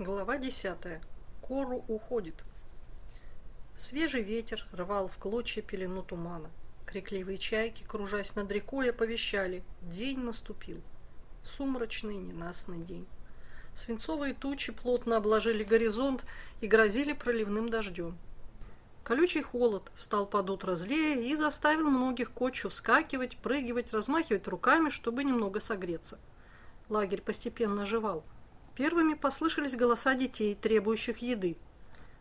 Глава 10. Кору уходит. Свежий ветер рвал в клочья пелену тумана. Крикливые чайки, кружась над рекой, оповещали – день наступил. Сумрачный, ненастный день. Свинцовые тучи плотно обложили горизонт и грозили проливным дождем. Колючий холод стал под утро злее и заставил многих кочу вскакивать, прыгивать, размахивать руками, чтобы немного согреться. Лагерь постепенно оживал – Первыми послышались голоса детей, требующих еды.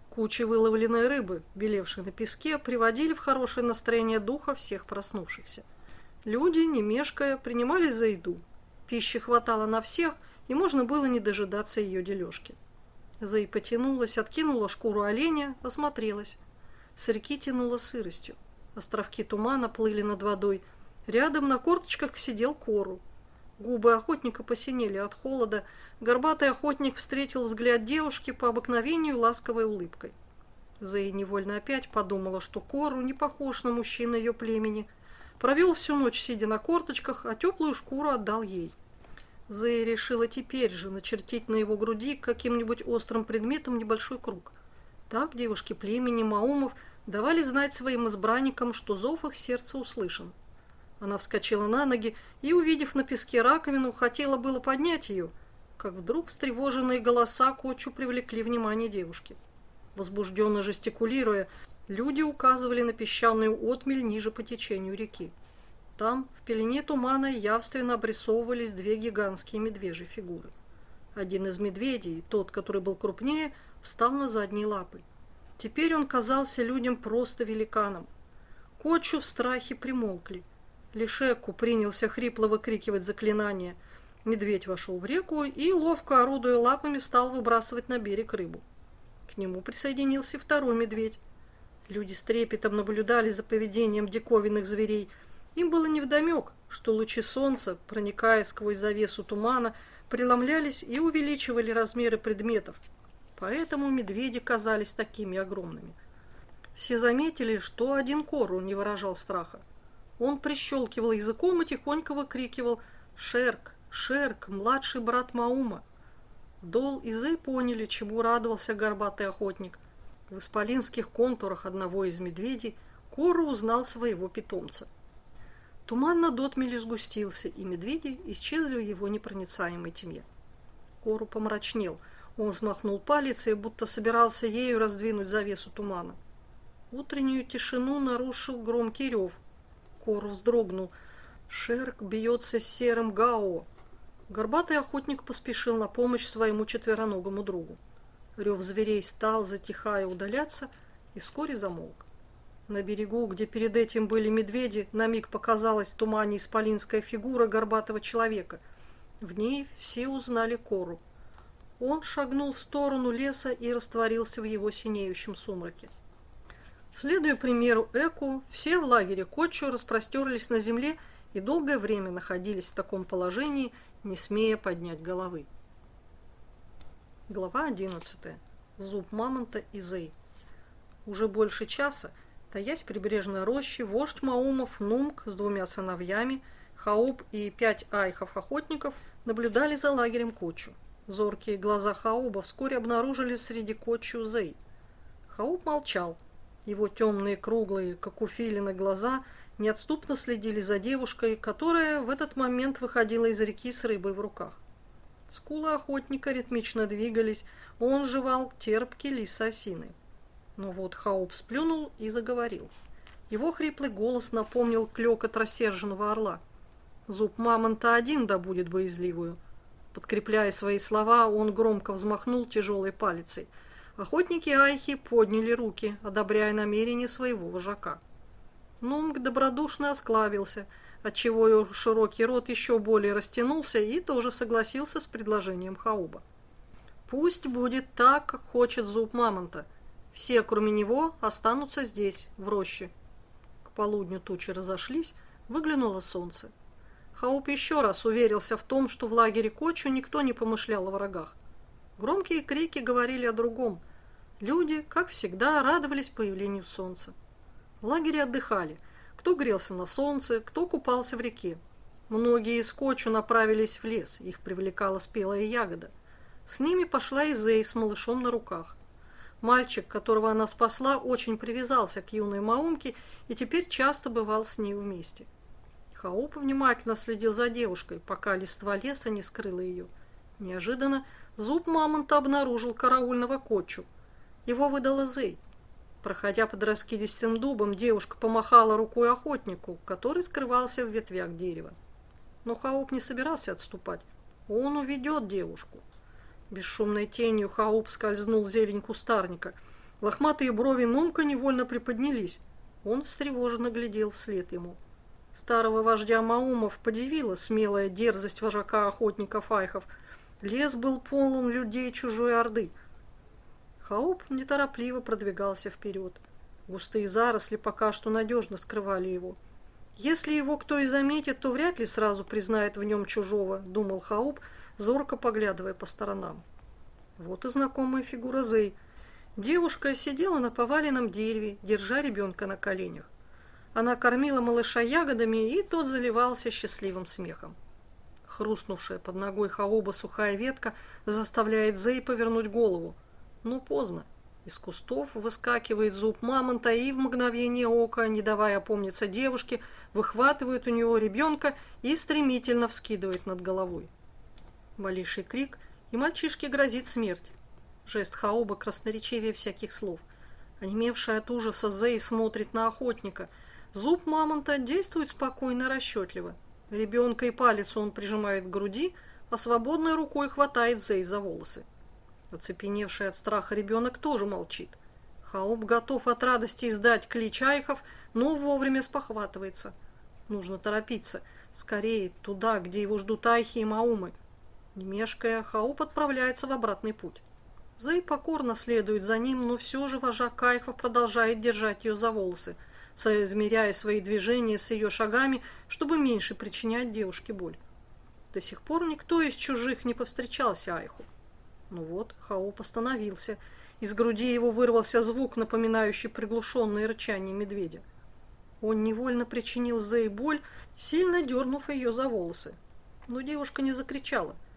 Кучи выловленной рыбы, белевшей на песке, приводили в хорошее настроение духа всех проснувшихся. Люди, не мешкая, принимались за еду. Пищи хватало на всех, и можно было не дожидаться ее дележки. Зэй потянулась, откинула шкуру оленя, осмотрелась. С реки тянуло сыростью. Островки тумана плыли над водой. Рядом на корточках сидел кору. Губы охотника посинели от холода. Горбатый охотник встретил взгляд девушки по обыкновению ласковой улыбкой. Зэй невольно опять подумала, что Кору не похож на мужчину ее племени. Провел всю ночь, сидя на корточках, а теплую шкуру отдал ей. Зэй решила теперь же начертить на его груди каким-нибудь острым предметом небольшой круг. Так девушки племени Маумов давали знать своим избранникам, что зов их сердца услышан. Она вскочила на ноги и, увидев на песке раковину, хотела было поднять ее, как вдруг встревоженные голоса Кочу привлекли внимание девушки. Возбужденно жестикулируя, люди указывали на песчаную отмель ниже по течению реки. Там, в пелене тумана, явственно обрисовывались две гигантские медвежьи фигуры. Один из медведей, тот, который был крупнее, встал на задние лапы. Теперь он казался людям просто великаном. Кочу в страхе примолкли – Лишеку принялся хрипло выкрикивать заклинание. Медведь вошел в реку и, ловко орудуя лапами, стал выбрасывать на берег рыбу. К нему присоединился второй медведь. Люди с трепетом наблюдали за поведением диковинных зверей. Им было невдомек, что лучи солнца, проникая сквозь завесу тумана, преломлялись и увеличивали размеры предметов. Поэтому медведи казались такими огромными. Все заметили, что один кору не выражал страха. Он прищелкивал языком и тихонько выкрикивал «Шерк! Шерк! Младший брат Маума!» Дол и Зэй поняли, чему радовался горбатый охотник. В исполинских контурах одного из медведей Кора узнал своего питомца. Туман над отмели сгустился, и медведи исчезли в его непроницаемой тьме. Кору помрачнел. Он взмахнул палицей, будто собирался ею раздвинуть завесу тумана. Утреннюю тишину нарушил громкий рев – Кор вздрогнул. Шерк бьется с серым Гао. Горбатый охотник поспешил на помощь своему четвероногому другу. Рев зверей стал, затихая, удаляться, и вскоре замолк. На берегу, где перед этим были медведи, на миг показалась в тумане исполинская фигура горбатого человека. В ней все узнали Кору. Он шагнул в сторону леса и растворился в его синеющем сумраке. Следуя примеру Эку, все в лагере Кочу распростерлись на земле и долгое время находились в таком положении, не смея поднять головы. Глава 11. Зуб мамонта и Зей. Уже больше часа, таясь прибрежной роще, вождь Маумов Нумк с двумя сыновьями, Хауб и пять айхов-охотников наблюдали за лагерем Кочу. Зоркие глаза Хауба вскоре обнаружили среди Кочу Зей. Хауб молчал, его темные, круглые, как у филина, глаза неотступно следили за девушкой, которая в этот момент выходила из реки с рыбой в руках. Скулы охотника ритмично двигались, он жевал терпкий лист осины. Но вот Хауп сплюнул и заговорил. Его хриплый голос напомнил клёкот рассерженного орла. Зуб мамонта один да будет боязливую. Подкрепляя свои слова, он громко взмахнул тяжелой палицей – Охотники Айхи подняли руки, одобряя намерение своего вожака. Нумг добродушно осклавился, отчего его широкий рот еще более растянулся и тоже согласился с предложением Хауба. «Пусть будет так, как хочет зуб мамонта. Все, кроме него, останутся здесь, в роще». К полудню тучи разошлись, выглянуло солнце. Хауб еще раз уверился в том, что в лагере Кочу никто не помышлял о врагах. Громкие крики говорили о другом. Люди, как всегда, радовались появлению солнца. В лагере отдыхали. Кто грелся на солнце, кто купался в реке. Многие из Кочу направились в лес, их привлекала спелая ягода. С ними пошла и Зей с малышом на руках. Мальчик, которого она спасла, очень привязался к юной Маумке и теперь часто бывал с ней вместе. Хауп внимательно следил за девушкой, пока листва леса не скрыла ее. Неожиданно зуб мамонта обнаружил караульного кочу. Его выдала Зей. Проходя под раскидистым дубом, девушка помахала рукой охотнику, который скрывался в ветвях дерева. Но Хауп не собирался отступать. Он уведет девушку. Бесшумной тенью Хауп скользнул в зелень кустарника. Лохматые брови Нумка невольно приподнялись. Он встревоженно глядел вслед ему. Старого вождя Маумов подивила смелая дерзость вожака охотников Айхов. Лес был полон людей чужой орды. Хауп неторопливо продвигался вперед. Густые заросли пока что надежно скрывали его. Если его кто и заметит, то вряд ли сразу признает в нем чужого, думал Хауп, зорко поглядывая по сторонам. Вот и знакомая фигура Зей. Девушка сидела на поваленном дереве, держа ребенка на коленях. Она кормила малыша ягодами, и тот заливался счастливым смехом. Хрустнувшая под ногой Хаоба сухая ветка заставляет Зей повернуть голову. Но поздно. Из кустов выскакивает зуб мамонта и в мгновение ока, не давая опомниться девушке, выхватывает у него ребенка и стремительно вскидывает над головой. Малейший крик, и мальчишке грозит смерть. Жест Хаоба красноречивее всяких слов. Онемевшая от ужаса Зей смотрит на охотника. Зуб мамонта действует спокойно расчетливо. Ребенка и палец он прижимает к груди, а свободной рукой хватает Зей за волосы. Оцепеневший от страха ребенок тоже молчит. Хаоб готов от радости издать клич Айхов, но вовремя спохватывается. Нужно торопиться. Скорее, туда, где его ждут Айхи и Маумы. Не мешкая, Хауп отправляется в обратный путь. Зэй покорно следует за ним, но все же вожак Кайхов продолжает держать ее за волосы, соизмеряя свои движения с ее шагами, чтобы меньше причинять девушке боль. До сих пор никто из чужих не повстречался Айху. Ну вот, Хауп остановился. Из груди его вырвался звук, напоминающий приглушенное рычание медведя. Он невольно причинил Зэй боль, сильно дернув ее за волосы. Но девушка не закричала –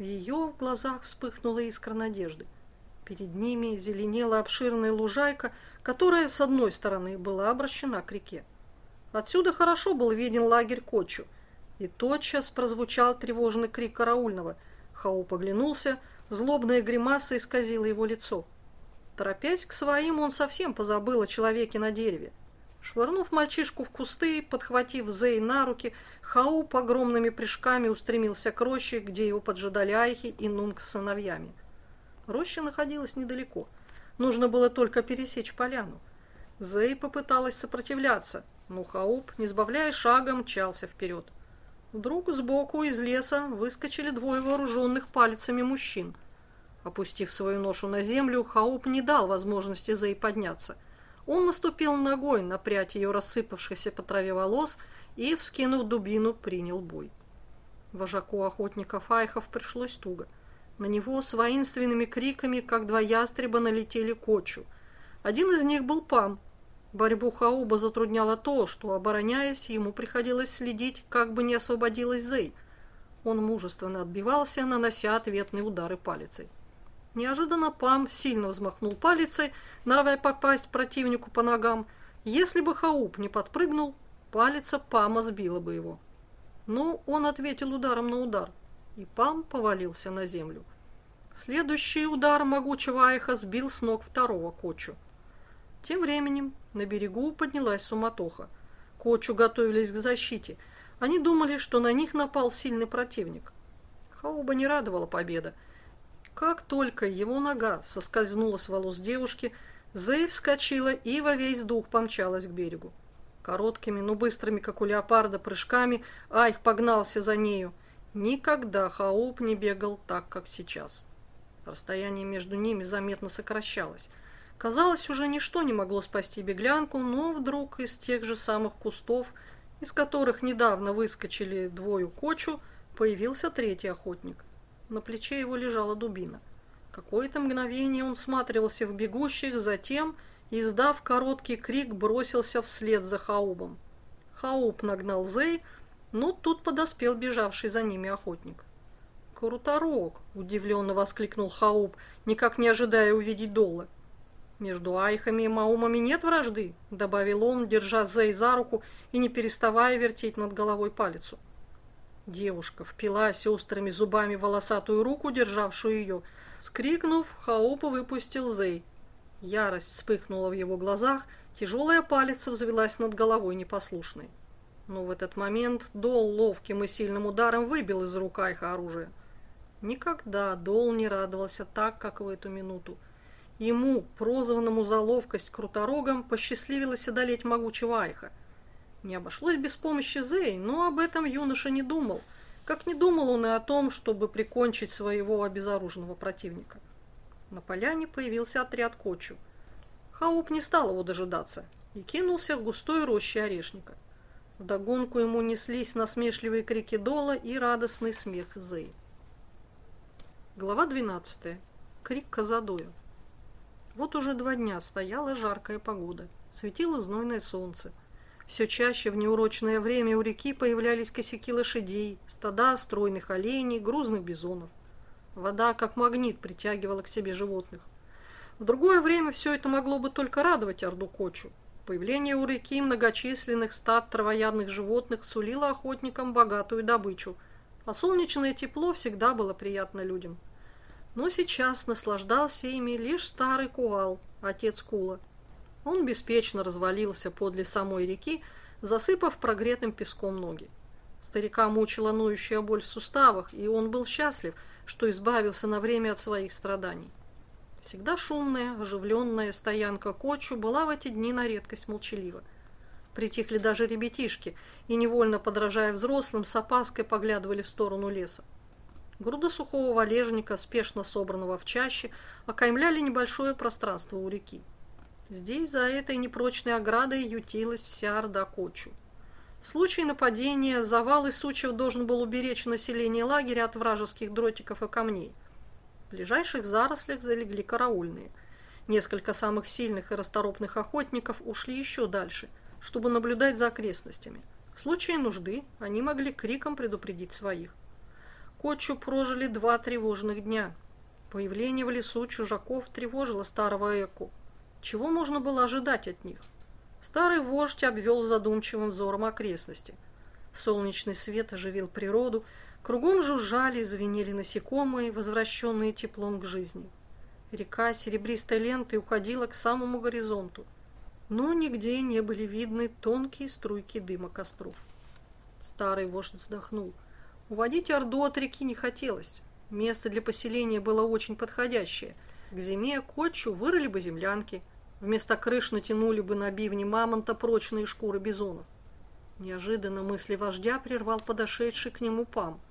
в ее глазах вспыхнула искра надежды. Перед ними зеленела обширная лужайка, которая с одной стороны была обращена к реке. Отсюда хорошо был виден лагерь Кочу, и тотчас прозвучал тревожный крик караульного. Хау поглянулся, злобная гримаса исказила его лицо. Торопясь к своим, он совсем позабыл о человеке на дереве. Швырнув мальчишку в кусты, подхватив Зей на руки, Хауп огромными прыжками устремился к роще, где его поджидали Айхи и Нумк с сыновьями. Роща находилась недалеко. Нужно было только пересечь поляну. Зей попыталась сопротивляться, но Хауп, не сбавляя шага, мчался вперед. Вдруг сбоку из леса выскочили двое вооруженных пальцами мужчин. Опустив свою ношу на землю, Хауп не дал возможности Зей подняться. Он наступил ногой на прядь ее рассыпавшихся по траве волос и, вскинув дубину, принял бой. Вожаку охотников Айхов пришлось туго. На него с воинственными криками, как два ястреба, налетели кочу. Один из них был Пам. Борьбу Хауба затрудняло то, что, обороняясь, ему приходилось следить, как бы не освободилась Зей. Он мужественно отбивался, нанося ответные удары палицей. Неожиданно Пам сильно взмахнул палицей, норовя попасть противнику по ногам. Если бы Хауп не подпрыгнул, Палица Пама сбила бы его. Но он ответил ударом на удар, и Пам повалился на землю. Следующий удар могучего Айха сбил с ног второго Кочу. Тем временем на берегу поднялась суматоха. Кочу готовились к защите. Они думали, что на них напал сильный противник. Хауба не радовала победа. Как только его нога соскользнула с волос девушки, Зей вскочила и во весь дух помчалась к берегу. Короткими, но быстрыми, как у леопарда, прыжками Айх погнался за нею. Никогда Хауп не бегал так, как сейчас. Расстояние между ними заметно сокращалось. Казалось, уже ничто не могло спасти беглянку, но вдруг из тех же самых кустов, из которых недавно выскочили двое кочу, появился третий охотник. На плече его лежала дубина. Какое-то мгновение он всматривался в бегущих, затем издав короткий крик, бросился вслед за Хаубом. Хауб нагнал Зей, но тут подоспел бежавший за ними охотник. «Круторог!» – удивленно воскликнул Хауп, никак не ожидая увидеть Дола. «Между Айхами и Маумами нет вражды», – добавил он, держа Зей за руку и не переставая вертеть над головой палицу. Девушка впилась острыми зубами волосатую руку, державшую ее. Скрикнув, Хауп выпустил Зей. Ярость вспыхнула в его глазах, тяжелая палец взвелась над головой непослушной. Но в этот момент Дол ловким и сильным ударом выбил из рук Айха оружие. Никогда Дол не радовался так, как в эту минуту. Ему, прозванному за ловкость круторогом, посчастливилось одолеть могучего Айха. Не обошлось без помощи Зей, но об этом юноша не думал, как не думал он и о том, чтобы прикончить своего обезоруженного противника. На поляне появился отряд Кочу. Хауп не стал его дожидаться и кинулся в густой роще орешника. Вдогонку ему неслись насмешливые крики Дола и радостный смех Зей. Глава 12. Крик Казадоя. Вот уже два дня стояла жаркая погода. Светило знойное солнце. Все чаще в неурочное время у реки появлялись косяки лошадей, стада стройных оленей, грузных бизонов. Вода, как магнит, притягивала к себе животных. В другое время все это могло бы только радовать Орду Кочу. Появление у реки многочисленных стад травоядных животных сулило охотникам богатую добычу, а солнечное тепло всегда было приятно людям. Но сейчас наслаждался ими лишь старый Куал, отец Кула. Он беспечно развалился подле самой реки, засыпав прогретым песком ноги. Старика мучила ноющая боль в суставах, и он был счастлив, что избавился на время от своих страданий. Всегда шумная, оживленная стоянка Кочу была в эти дни на редкость молчалива. Притихли даже ребятишки и, невольно подражая взрослым, с опаской поглядывали в сторону леса. Груда сухого валежника, спешно собранного в чаще, окаймляли небольшое пространство у реки. Здесь, за этой непрочной оградой, ютилась вся орда Кочу. В случае нападения завал из сучьев должен был уберечь население лагеря от вражеских дротиков и камней. Ближайших зарослях залегли караульные. Несколько самых сильных и расторопных охотников ушли еще дальше, чтобы наблюдать за окрестностями. В случае нужды они могли криком предупредить своих. Кочу прожили два тревожных дня. Появление в лесу чужаков тревожило старого Эку. Чего можно было ожидать от них? Старый вождь обвел задумчивым взором окрестности. Солнечный свет оживил природу, Кругом жужжали и звенели насекомые, возвращенные теплом к жизни. Река серебристой лентой уходила к самому горизонту, но нигде не были видны тонкие струйки дыма костров. Старый вождь вздохнул. Уводить Орду от реки не хотелось. Место для поселения было очень подходящее. К зиме кочу вырыли бы землянки, вместо крыш натянули бы на бивни мамонта прочные шкуры бизонов. Неожиданно мысли вождя прервал подошедший к нему пам –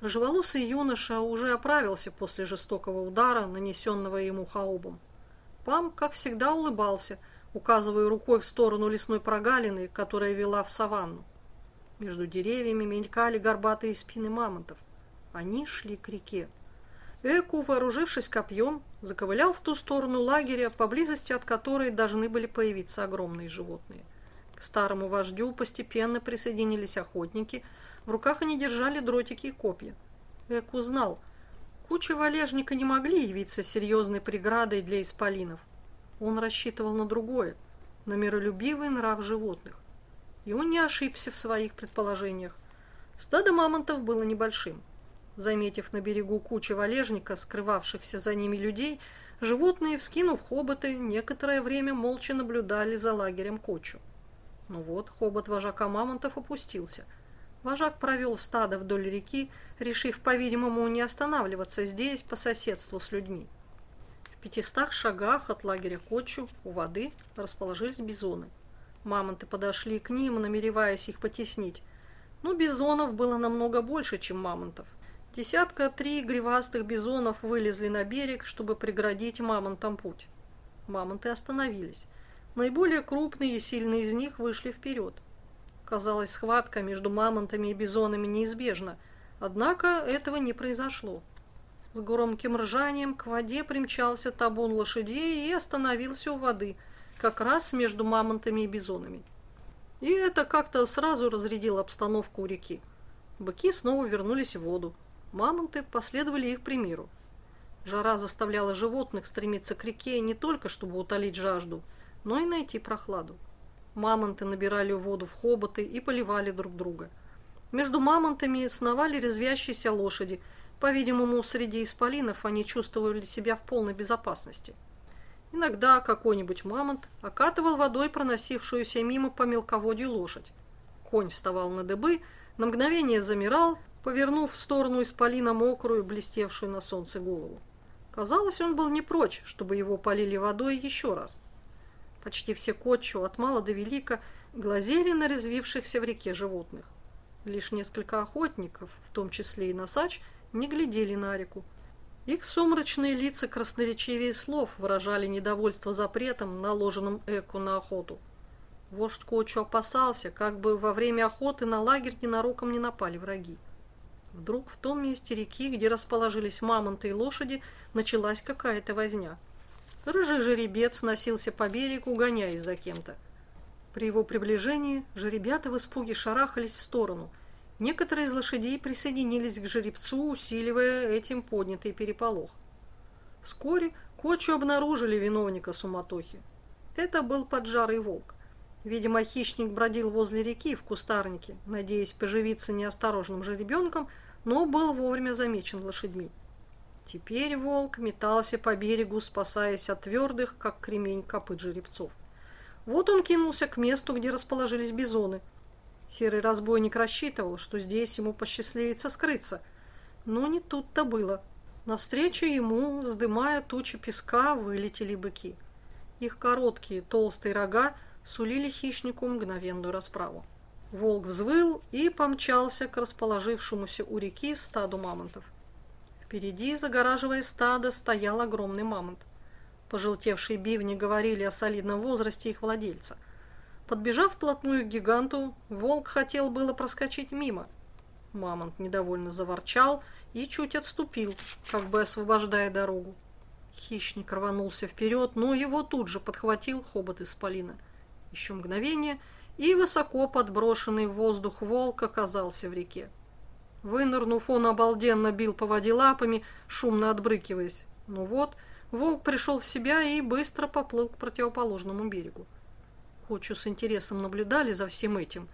Рыжеволосый юноша уже оправился после жестокого удара, нанесенного ему хаубом. Пам, как всегда, улыбался, указывая рукой в сторону лесной прогалины, которая вела в саванну. Между деревьями мелькали горбатые спины мамонтов. Они шли к реке. Эку, вооружившись копьем, заковылял в ту сторону лагеря, поблизости от которой должны были появиться огромные животные. К старому вождю постепенно присоединились охотники – в руках они держали дротики и копья. Эк узнал, куча валежника не могли явиться серьезной преградой для исполинов. Он рассчитывал на другое, на миролюбивый нрав животных. И он не ошибся в своих предположениях. Стадо мамонтов было небольшим. Заметив на берегу кучу валежника, скрывавшихся за ними людей, животные, вскинув хоботы, некоторое время молча наблюдали за лагерем кочу. Ну вот, хобот вожака мамонтов опустился – Вожак провел стадо вдоль реки, решив, по-видимому, не останавливаться здесь по соседству с людьми. В пятистах шагах от лагеря Кочу у воды расположились бизоны. Мамонты подошли к ним, намереваясь их потеснить. Но бизонов было намного больше, чем мамонтов. Десятка три гривастых бизонов вылезли на берег, чтобы преградить мамонтам путь. Мамонты остановились. Наиболее крупные и сильные из них вышли вперед. Казалось, схватка между мамонтами и бизонами неизбежна, однако этого не произошло. С громким ржанием к воде примчался табун лошадей и остановился у воды, как раз между мамонтами и бизонами. И это как-то сразу разрядило обстановку у реки. Быки снова вернулись в воду. Мамонты последовали их примеру. Жара заставляла животных стремиться к реке не только, чтобы утолить жажду, но и найти прохладу. Мамонты набирали воду в хоботы и поливали друг друга. Между мамонтами сновали резвящиеся лошади. По-видимому, среди исполинов они чувствовали себя в полной безопасности. Иногда какой-нибудь мамонт окатывал водой проносившуюся мимо по мелководью лошадь. Конь вставал на дыбы, на мгновение замирал, повернув в сторону исполина мокрую, блестевшую на солнце голову. Казалось, он был не прочь, чтобы его полили водой еще раз. Почти все кочу, от мала до велика, глазели на резвившихся в реке животных. Лишь несколько охотников, в том числе и носач, не глядели на реку. Их сумрачные лица красноречивее слов выражали недовольство запретом, наложенным Эку на охоту. Вождь Кочу опасался, как бы во время охоты на лагерь ненароком не напали враги. Вдруг в том месте реки, где расположились мамонты и лошади, началась какая-то возня. Рыжий жеребец носился по берегу, гоняясь за кем-то. При его приближении жеребята в испуге шарахались в сторону. Некоторые из лошадей присоединились к жеребцу, усиливая этим поднятый переполох. Вскоре Кочу обнаружили виновника суматохи. Это был поджарый волк. Видимо, хищник бродил возле реки в кустарнике, надеясь поживиться неосторожным жеребенком, но был вовремя замечен лошадьми. Теперь волк метался по берегу, спасаясь от твердых, как кремень, копыт жеребцов. Вот он кинулся к месту, где расположились бизоны. Серый разбойник рассчитывал, что здесь ему посчастливится скрыться. Но не тут-то было. Навстречу ему, вздымая тучи песка, вылетели быки. Их короткие толстые рога сулили хищнику мгновенную расправу. Волк взвыл и помчался к расположившемуся у реки стаду мамонтов. Впереди, загораживая стадо, стоял огромный мамонт. Пожелтевшие бивни говорили о солидном возрасте их владельца. Подбежав вплотную к гиганту, волк хотел было проскочить мимо. Мамонт недовольно заворчал и чуть отступил, как бы освобождая дорогу. Хищник рванулся вперед, но его тут же подхватил хобот исполина. Еще мгновение, и высоко подброшенный в воздух волк оказался в реке. Вынырнув, он обалденно бил по воде лапами, шумно отбрыкиваясь. Ну вот, волк пришел в себя и быстро поплыл к противоположному берегу. Хочу с интересом наблюдали за всем этим.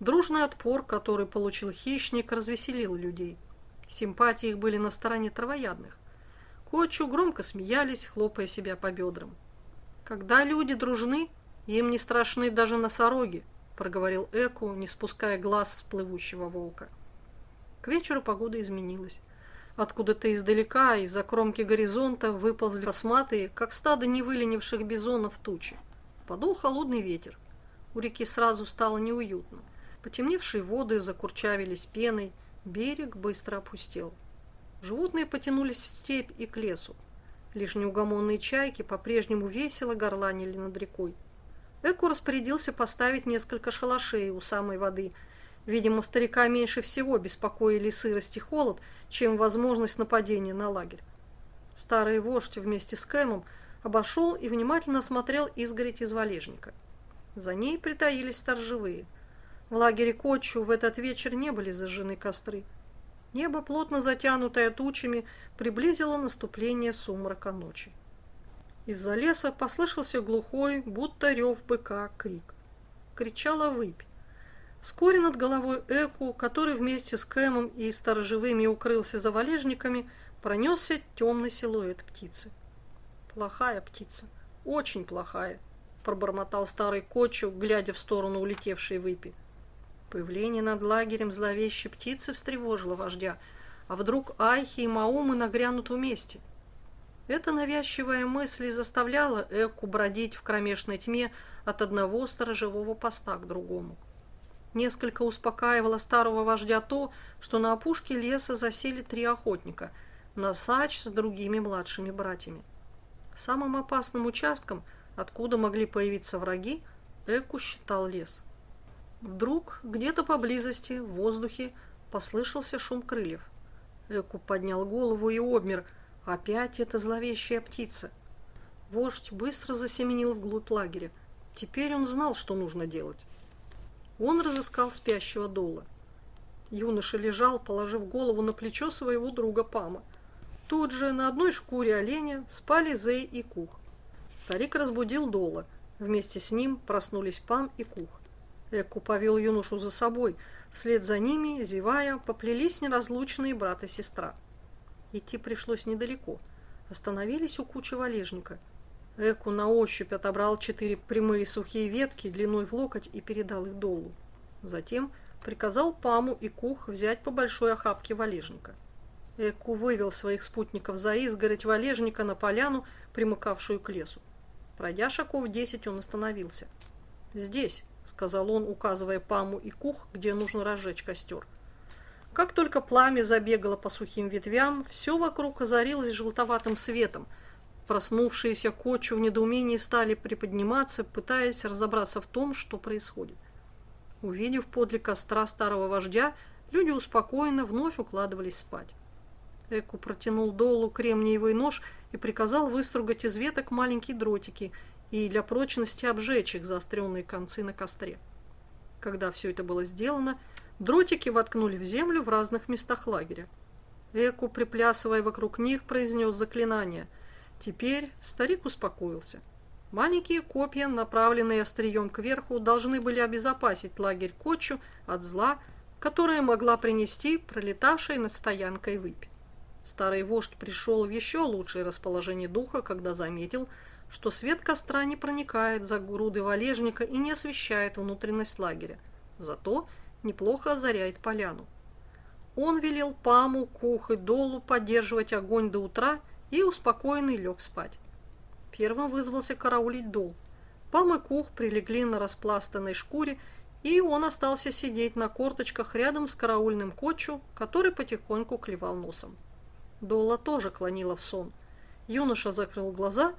Дружный отпор, который получил хищник, развеселил людей. Симпатии их были на стороне травоядных. Кочу громко смеялись, хлопая себя по бедрам. Когда люди дружны, им не страшны даже носороги, проговорил Эку, не спуская глаз с плывущего волка. К вечеру погода изменилась. Откуда-то издалека, из-за кромки горизонта, выползли косматые, как стадо невыленивших бизонов тучи. Подул холодный ветер. У реки сразу стало неуютно. Потемневшие воды закурчавились пеной, берег быстро опустел. Животные потянулись в степь и к лесу. Лишь неугомонные чайки по-прежнему весело горланили над рекой. Эку распорядился поставить несколько шалашей у самой воды – Видимо, старика меньше всего беспокоили сырость и холод, чем возможность нападения на лагерь. Старый вождь вместе с Кэмом обошел и внимательно осмотрел изгородь из валежника. За ней притаились сторожевые. В лагере Кочу в этот вечер не были зажжены костры. Небо, плотно затянутое тучами, приблизило наступление сумрака ночи. Из-за леса послышался глухой, будто рев быка, крик. Кричала выпь. Вскоре над головой Эку, который вместе с Кэмом и сторожевыми укрылся за валежниками, пронесся темный силуэт птицы. «Плохая птица, очень плохая», – пробормотал старый Кочу, глядя в сторону улетевшей выпи. Появление над лагерем зловещей птицы встревожило вождя, а вдруг Айхи и Маумы нагрянут вместе. Эта навязчивая мысль заставляла Эку бродить в кромешной тьме от одного сторожевого поста к другому. Несколько успокаивало старого вождя то, что на опушке леса засели три охотника – Насач с другими младшими братьями. Самым опасным участком, откуда могли появиться враги, Эку считал лес. Вдруг где-то поблизости, в воздухе, послышался шум крыльев. Эку поднял голову и обмер. Опять эта зловещая птица. Вождь быстро засеменил вглубь лагеря. Теперь он знал, что нужно делать. Он разыскал спящего Дола. Юноша лежал, положив голову на плечо своего друга Пама. Тут же на одной шкуре оленя спали Зей и Кух. Старик разбудил Дола. Вместе с ним проснулись Пам и Кух. Эку повел юношу за собой. Вслед за ними, зевая, поплелись неразлучные брат и сестра. Идти пришлось недалеко. Остановились у кучи валежника. Эку на ощупь отобрал четыре прямые сухие ветки длиной в локоть и передал их Долу. Затем приказал Паму и Кух взять по большой охапке валежника. Эку вывел своих спутников за изгородь валежника на поляну, примыкавшую к лесу. Пройдя шагов десять, он остановился. «Здесь», — сказал он, указывая Паму и Кух, где нужно разжечь костер. Как только пламя забегало по сухим ветвям, все вокруг озарилось желтоватым светом. Проснувшиеся кочу в недоумении стали приподниматься, пытаясь разобраться в том, что происходит. Увидев подле костра старого вождя, люди успокоенно вновь укладывались спать. Эку протянул долу кремниевый нож и приказал выстругать из веток маленькие дротики и для прочности обжечь их заостренные концы на костре. Когда все это было сделано, дротики воткнули в землю в разных местах лагеря. Эку, приплясывая вокруг них, произнес заклинание. Теперь старик успокоился. Маленькие копья, направленные острием кверху, должны были обезопасить лагерь Кочу от зла, которое могла принести пролетавшая над стоянкой выпь. Старый вождь пришел в еще лучшее расположение духа, когда заметил, что свет костра не проникает за груды валежника и не освещает внутренность лагеря, зато неплохо озаряет поляну. Он велел Паму, Кух и Долу поддерживать огонь до утра и успокоенный лег спать. Первым вызвался караулить Дол. Пам и Кух прилегли на распластанной шкуре, и он остался сидеть на корточках рядом с караульным Кочу, который потихоньку клевал носом. Дола тоже клонила в сон. Юноша закрыл глаза,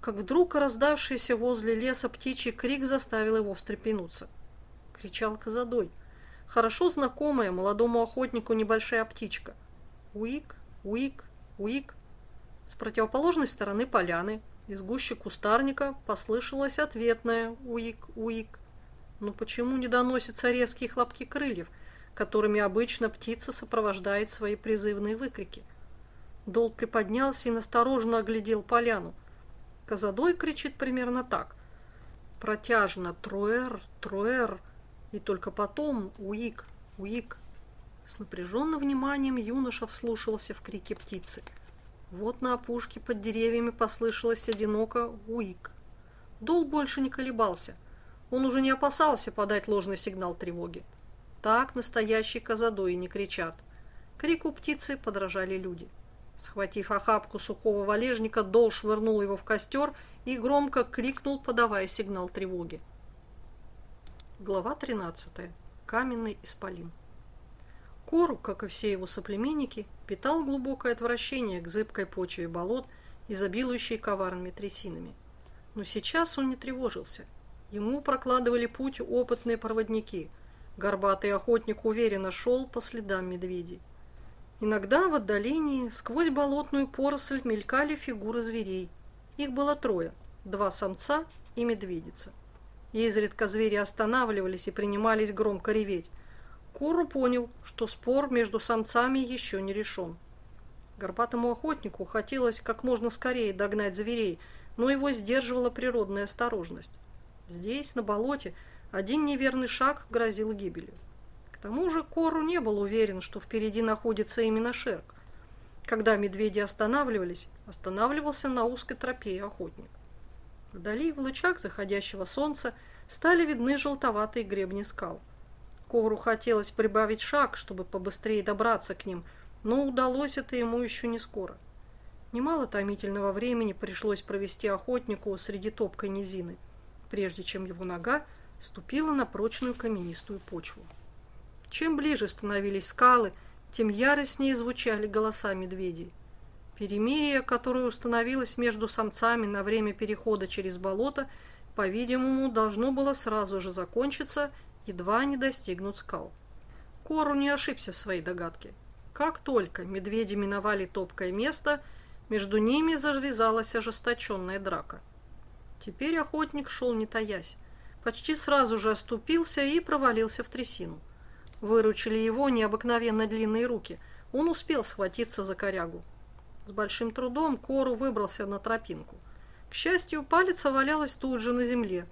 как вдруг раздавшийся возле леса птичий крик заставил его встрепенуться. Кричал Казадой. Хорошо знакомая молодому охотнику небольшая птичка. Уик, уик, уик. С противоположной стороны поляны, из гуще кустарника, послышалось ответное уик, уик. Но почему не доносятся резкие хлопки крыльев, которыми обычно птица сопровождает свои призывные выкрики? Дол приподнялся и настороженно оглядел поляну. Казадой кричит примерно так. Протяжно «Труэр! Труэр!» и только потом «Уик! Уик!». С напряженным вниманием юноша вслушался в крики птицы. Вот на опушке под деревьями послышалось одиноко «Уик!». Дол больше не колебался. Он уже не опасался подать ложный сигнал тревоги. Так настоящие казадои не кричат. Крику птицы подражали люди. — Схватив охапку сухого валежника, Дол швырнул его в костер и громко крикнул, подавая сигнал тревоги. Глава 13. Каменный исполин. Кору, как и все его соплеменники, питал глубокое отвращение к зыбкой почве болот, изобилующей коварными трясинами. Но сейчас он не тревожился. Ему прокладывали путь опытные проводники. Горбатый охотник уверенно шел по следам медведей. Иногда в отдалении сквозь болотную поросль мелькали фигуры зверей. Их было трое – два самца и медведица. Изредка звери останавливались и принимались громко реветь. Куру понял, что спор между самцами еще не решен. Горбатому охотнику хотелось как можно скорее догнать зверей, но его сдерживала природная осторожность. Здесь, на болоте, один неверный шаг грозил гибелью. К тому же Кору не был уверен, что впереди находится именно Шерк. Когда медведи останавливались, останавливался на узкой тропе и охотник. Вдали, в лучах заходящего солнца, стали видны желтоватые гребни скал. Кору хотелось прибавить шаг, чтобы побыстрее добраться к ним, но удалось это ему еще не скоро. Немало томительного времени пришлось провести охотнику среди топкой низины, прежде чем его нога ступила на прочную каменистую почву. Чем ближе становились скалы, тем яростнее звучали голоса медведей. Перемирие, которое установилось между самцами на время перехода через болото, по-видимому, должно было сразу же закончиться, едва они достигнут скал. Кору не ошибся в своей догадке. Как только медведи миновали топкое место, между ними завязалась ожесточенная драка. Теперь охотник шел не таясь. Почти сразу же оступился и провалился в трясину. Выручили его необыкновенно длинные руки. Он успел схватиться за корягу. С большим трудом Кору выбрался на тропинку. К счастью, палец валялась тут же на земле.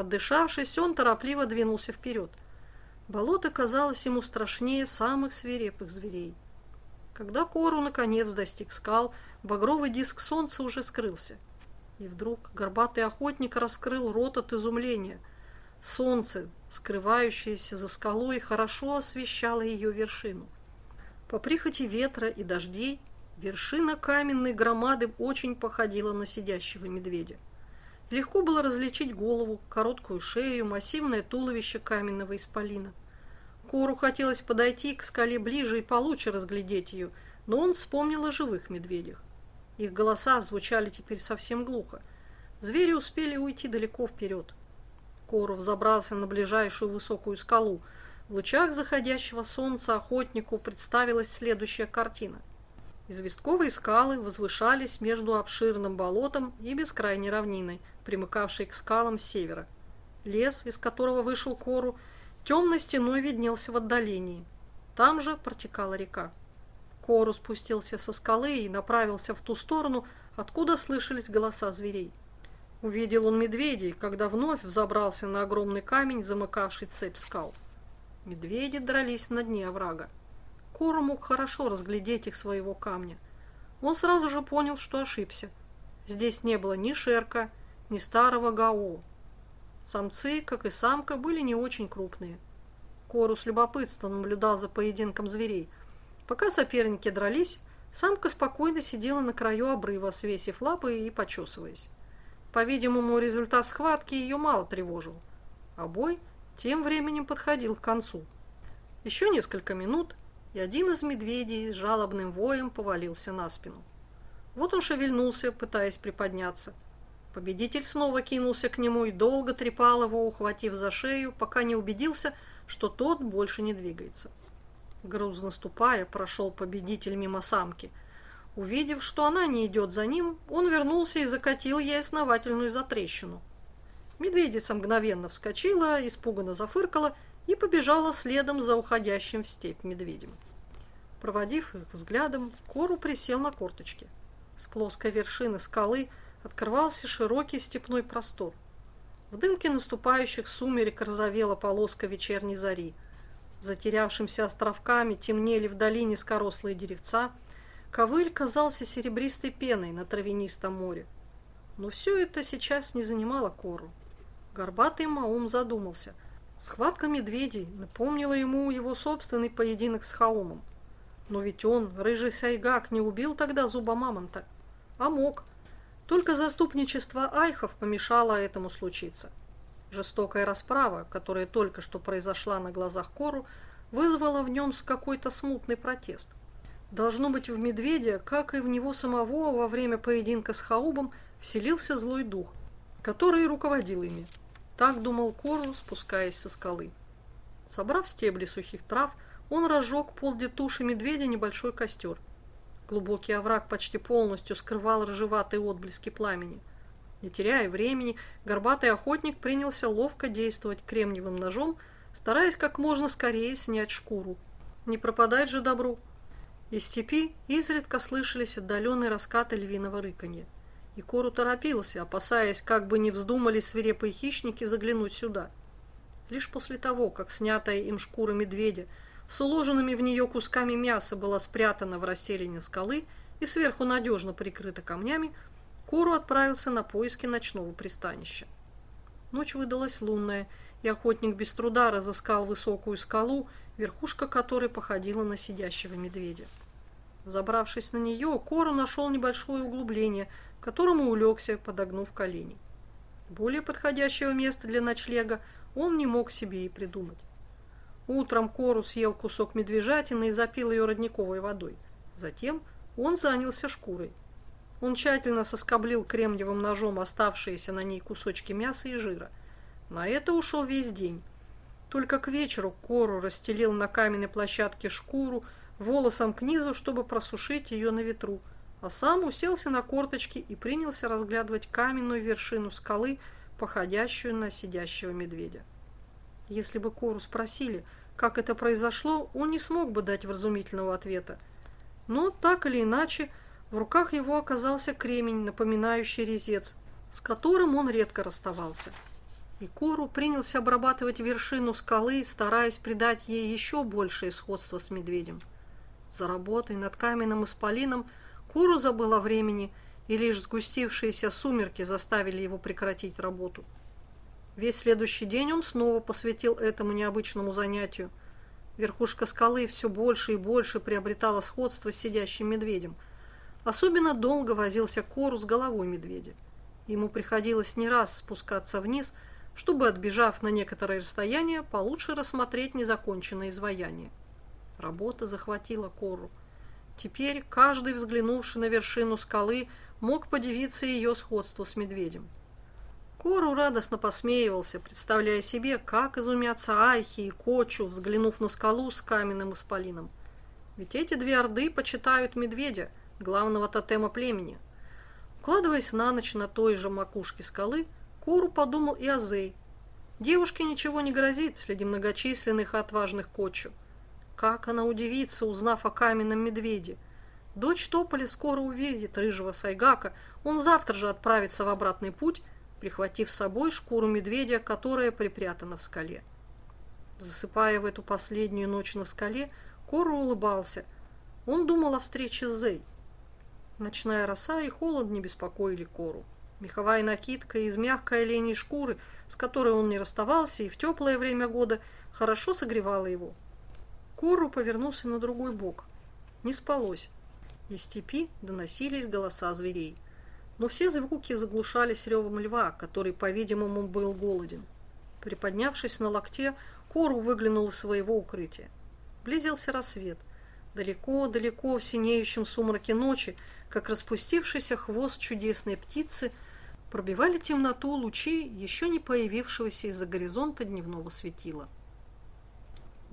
Отдышавшись, он торопливо двинулся вперед. Болото казалось ему страшнее самых свирепых зверей. Когда Кору наконец достиг скал, багровый диск солнца уже скрылся. И вдруг горбатый охотник раскрыл рот от изумления. Солнце, скрывающееся за скалой, хорошо освещало ее вершину. По прихоти ветра и дождей вершина каменной громады очень походила на сидящего медведя. Легко было различить голову, короткую шею, массивное туловище каменного исполина. Кору хотелось подойти к скале ближе и получше разглядеть ее, но он вспомнил о живых медведях. Их голоса звучали теперь совсем глухо. Звери успели уйти далеко вперед. Кору взобрался на ближайшую высокую скалу. В лучах заходящего солнца охотнику представилась следующая картина. Известковые скалы возвышались между обширным болотом и бескрайней равниной, примыкавшей к скалам с севера. Лес, из которого вышел Кору, темной стеной виднелся в отдалении. Там же протекала река. Кору спустился со скалы и направился в ту сторону, откуда слышались голоса зверей. Увидел он медведей, когда вновь взобрался на огромный камень, замыкавший цепь скал. Медведи дрались на дне оврага. Кору мог хорошо разглядеть их своего камня. Он сразу же понял, что ошибся. Здесь не было ни шерка, ни старого гао. Самцы, как и самка, были не очень крупные. Кору с любопытством наблюдал за поединком зверей. Пока соперники дрались, самка спокойно сидела на краю обрыва, свесив лапы и почесываясь. По-видимому, результат схватки ее мало тревожил. А бой тем временем подходил к концу. Еще несколько минут, и один из медведей с жалобным воем повалился на спину. Вот он шевельнулся, пытаясь приподняться – Победитель снова кинулся к нему и долго трепал его, ухватив за шею, пока не убедился, что тот больше не двигается. Грузно ступая, прошел победитель мимо самки. Увидев, что она не идет за ним, он вернулся и закатил ей основательную затрещину. Медведица мгновенно вскочила, испуганно зафыркала и побежала следом за уходящим в степь медведем. Проводив их взглядом, Кору присел на корточки. С плоской вершины скалы – открывался широкий степной простор. В дымке наступающих сумерек розовела полоска вечерней зари. Затерявшимся островками темнели в долине скорослые деревца. Ковыль казался серебристой пеной на травянистом море. Но все это сейчас не занимало Кору. Горбатый Маум задумался. Схватка медведей напомнила ему его собственный поединок с Хаумом. Но ведь он, рыжий сайгак, не убил тогда зуба мамонта, а мог, только заступничество айхов помешало этому случиться. Жестокая расправа, которая только что произошла на глазах Кору, вызвала в нем какой-то смутный протест. Должно быть, в медведя, как и в него самого во время поединка с Хаубом, вселился злой дух, который руководил ими. Так думал Кору, спускаясь со скалы. Собрав стебли сухих трав, он разжег туши медведя небольшой костер – Глубокий овраг почти полностью скрывал рыжеватые отблески пламени. Не теряя времени, горбатый охотник принялся ловко действовать кремниевым ножом, стараясь как можно скорее снять шкуру. Не пропадать же добру. Из степи изредка слышались отдаленные раскаты львиного рыканья. И Кору торопился, опасаясь, как бы не вздумали свирепые хищники заглянуть сюда. Лишь после того, как снятая им шкура медведя с уложенными в нее кусками мяса была спрятана в расселине скалы и сверху надежно прикрыта камнями, Кору отправился на поиски ночного пристанища. Ночь выдалась лунная, и охотник без труда разыскал высокую скалу, верхушка которой походила на сидящего медведя. Забравшись на нее, Кору нашел небольшое углубление, которому улегся, подогнув колени. Более подходящего места для ночлега он не мог себе и придумать. Утром Кору съел кусок медвежатины и запил ее родниковой водой. Затем он занялся шкурой. Он тщательно соскоблил кремниевым ножом оставшиеся на ней кусочки мяса и жира. На это ушел весь день. Только к вечеру Кору расстелил на каменной площадке шкуру волосом к низу, чтобы просушить ее на ветру, а сам уселся на корточки и принялся разглядывать каменную вершину скалы, походящую на сидящего медведя. Если бы Кору спросили – Как это произошло, он не смог бы дать вразумительного ответа. Но, так или иначе, в руках его оказался кремень, напоминающий резец, с которым он редко расставался. И Кору принялся обрабатывать вершину скалы, стараясь придать ей еще большее сходство с медведем. За работой над каменным исполином Кору забыл о времени, и лишь сгустившиеся сумерки заставили его прекратить работу. Весь следующий день он снова посвятил этому необычному занятию. Верхушка скалы все больше и больше приобретала сходство с сидящим медведем. Особенно долго возился Кору с головой медведя. Ему приходилось не раз спускаться вниз, чтобы, отбежав на некоторое расстояние, получше рассмотреть незаконченное изваяние. Работа захватила Кору. Теперь каждый, взглянувший на вершину скалы, мог подивиться ее сходству с медведем. Кору радостно посмеивался, представляя себе, как изумятся Айхи и Кочу, взглянув на скалу с каменным исполином. Ведь эти две орды почитают медведя, главного тотема племени. Укладываясь на ночь на той же макушке скалы, Кору подумал и о Зей. Девушке ничего не грозит среди многочисленных и отважных Кочу. Как она удивится, узнав о каменном медведе. Дочь Тополи скоро увидит рыжего Сайгака, он завтра же отправится в обратный путь, прихватив с собой шкуру медведя, которая припрятана в скале. Засыпая в эту последнюю ночь на скале, Кору улыбался. Он думал о встрече с Зей. Ночная роса и холод не беспокоили Кору. Меховая накидка из мягкой оленей шкуры, с которой он не расставался и в теплое время года, хорошо согревала его. Кору повернулся на другой бок. Не спалось. Из степи доносились голоса зверей но все звуки заглушались ревом льва, который, по-видимому, был голоден. Приподнявшись на локте, Кору выглянул из своего укрытия. Близился рассвет. Далеко-далеко в синеющем сумраке ночи, как распустившийся хвост чудесной птицы, пробивали темноту лучи еще не появившегося из-за горизонта дневного светила.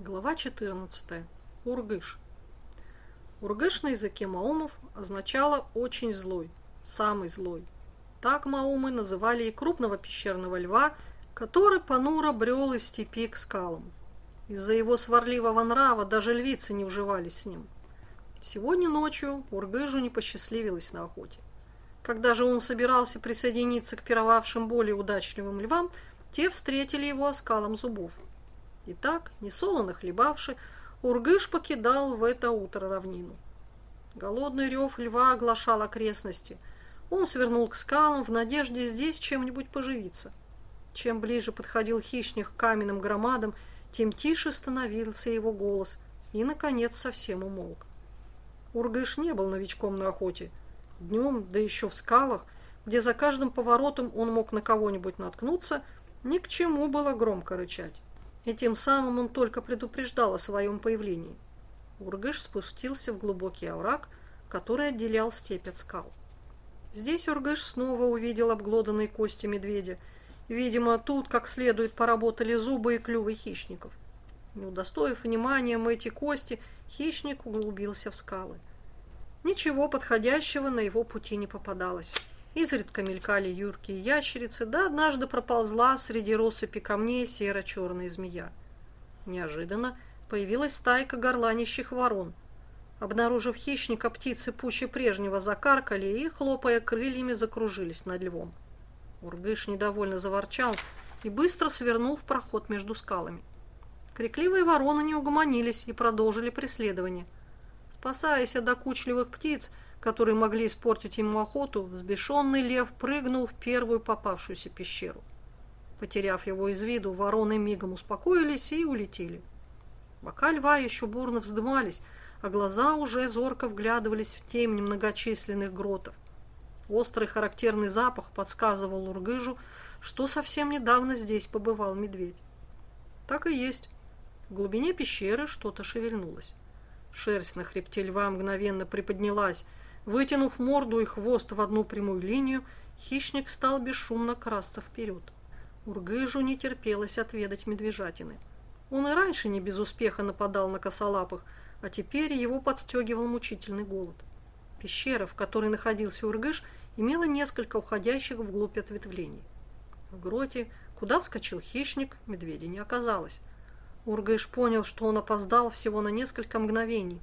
Глава 14. Ургыш. Ургыш на языке маумов означало «очень злой», самый злой. Так маумы называли и крупного пещерного льва, который понуро брел из степи к скалам. Из-за его сварливого нрава даже львицы не уживались с ним. Сегодня ночью Ургыжу не посчастливилось на охоте. Когда же он собирался присоединиться к пировавшим более удачливым львам, те встретили его оскалом зубов. Итак, несолоно хлебавши, Ургыш покидал в это утро равнину. Голодный рев льва оглашал окрестности. Он свернул к скалам в надежде здесь чем-нибудь поживиться. Чем ближе подходил хищник к каменным громадам, тем тише становился его голос и, наконец, совсем умолк. Ургыш не был новичком на охоте. Днем, да еще в скалах, где за каждым поворотом он мог на кого-нибудь наткнуться, ни к чему было громко рычать. И тем самым он только предупреждал о своем появлении. Ургыш спустился в глубокий овраг, который отделял степь от скал. Здесь Ургыш снова увидел обглоданные кости медведя. Видимо, тут как следует поработали зубы и клювы хищников. Не удостоив вниманием эти кости, хищник углубился в скалы. Ничего подходящего на его пути не попадалось. Изредка мелькали юркие ящерицы, да однажды проползла среди россыпи камней серо-черная змея. Неожиданно появилась стайка горланищих ворон. Обнаружив хищника, птицы пуще прежнего закаркали и, хлопая крыльями, закружились над львом. Ургыш недовольно заворчал и быстро свернул в проход между скалами. Крикливые вороны не угомонились и продолжили преследование. Спасаясь от докучливых птиц, которые могли испортить ему охоту, взбешенный лев прыгнул в первую попавшуюся пещеру. Потеряв его из виду, вороны мигом успокоились и улетели. Бока льва еще бурно вздымались, а глаза уже зорко вглядывались в темь немногочисленных гротов. Острый характерный запах подсказывал Ургыжу, что совсем недавно здесь побывал медведь. Так и есть. В глубине пещеры что-то шевельнулось. Шерсть на хребте льва мгновенно приподнялась. Вытянув морду и хвост в одну прямую линию, хищник стал бесшумно красться вперед. Ургыжу не терпелось отведать медвежатины. Он и раньше не без успеха нападал на косолапых, а теперь его подстегивал мучительный голод. Пещера, в которой находился Ургыш, имела несколько уходящих вглубь ответвлений. В гроте, куда вскочил хищник, медведя не оказалось. Ургыш понял, что он опоздал всего на несколько мгновений.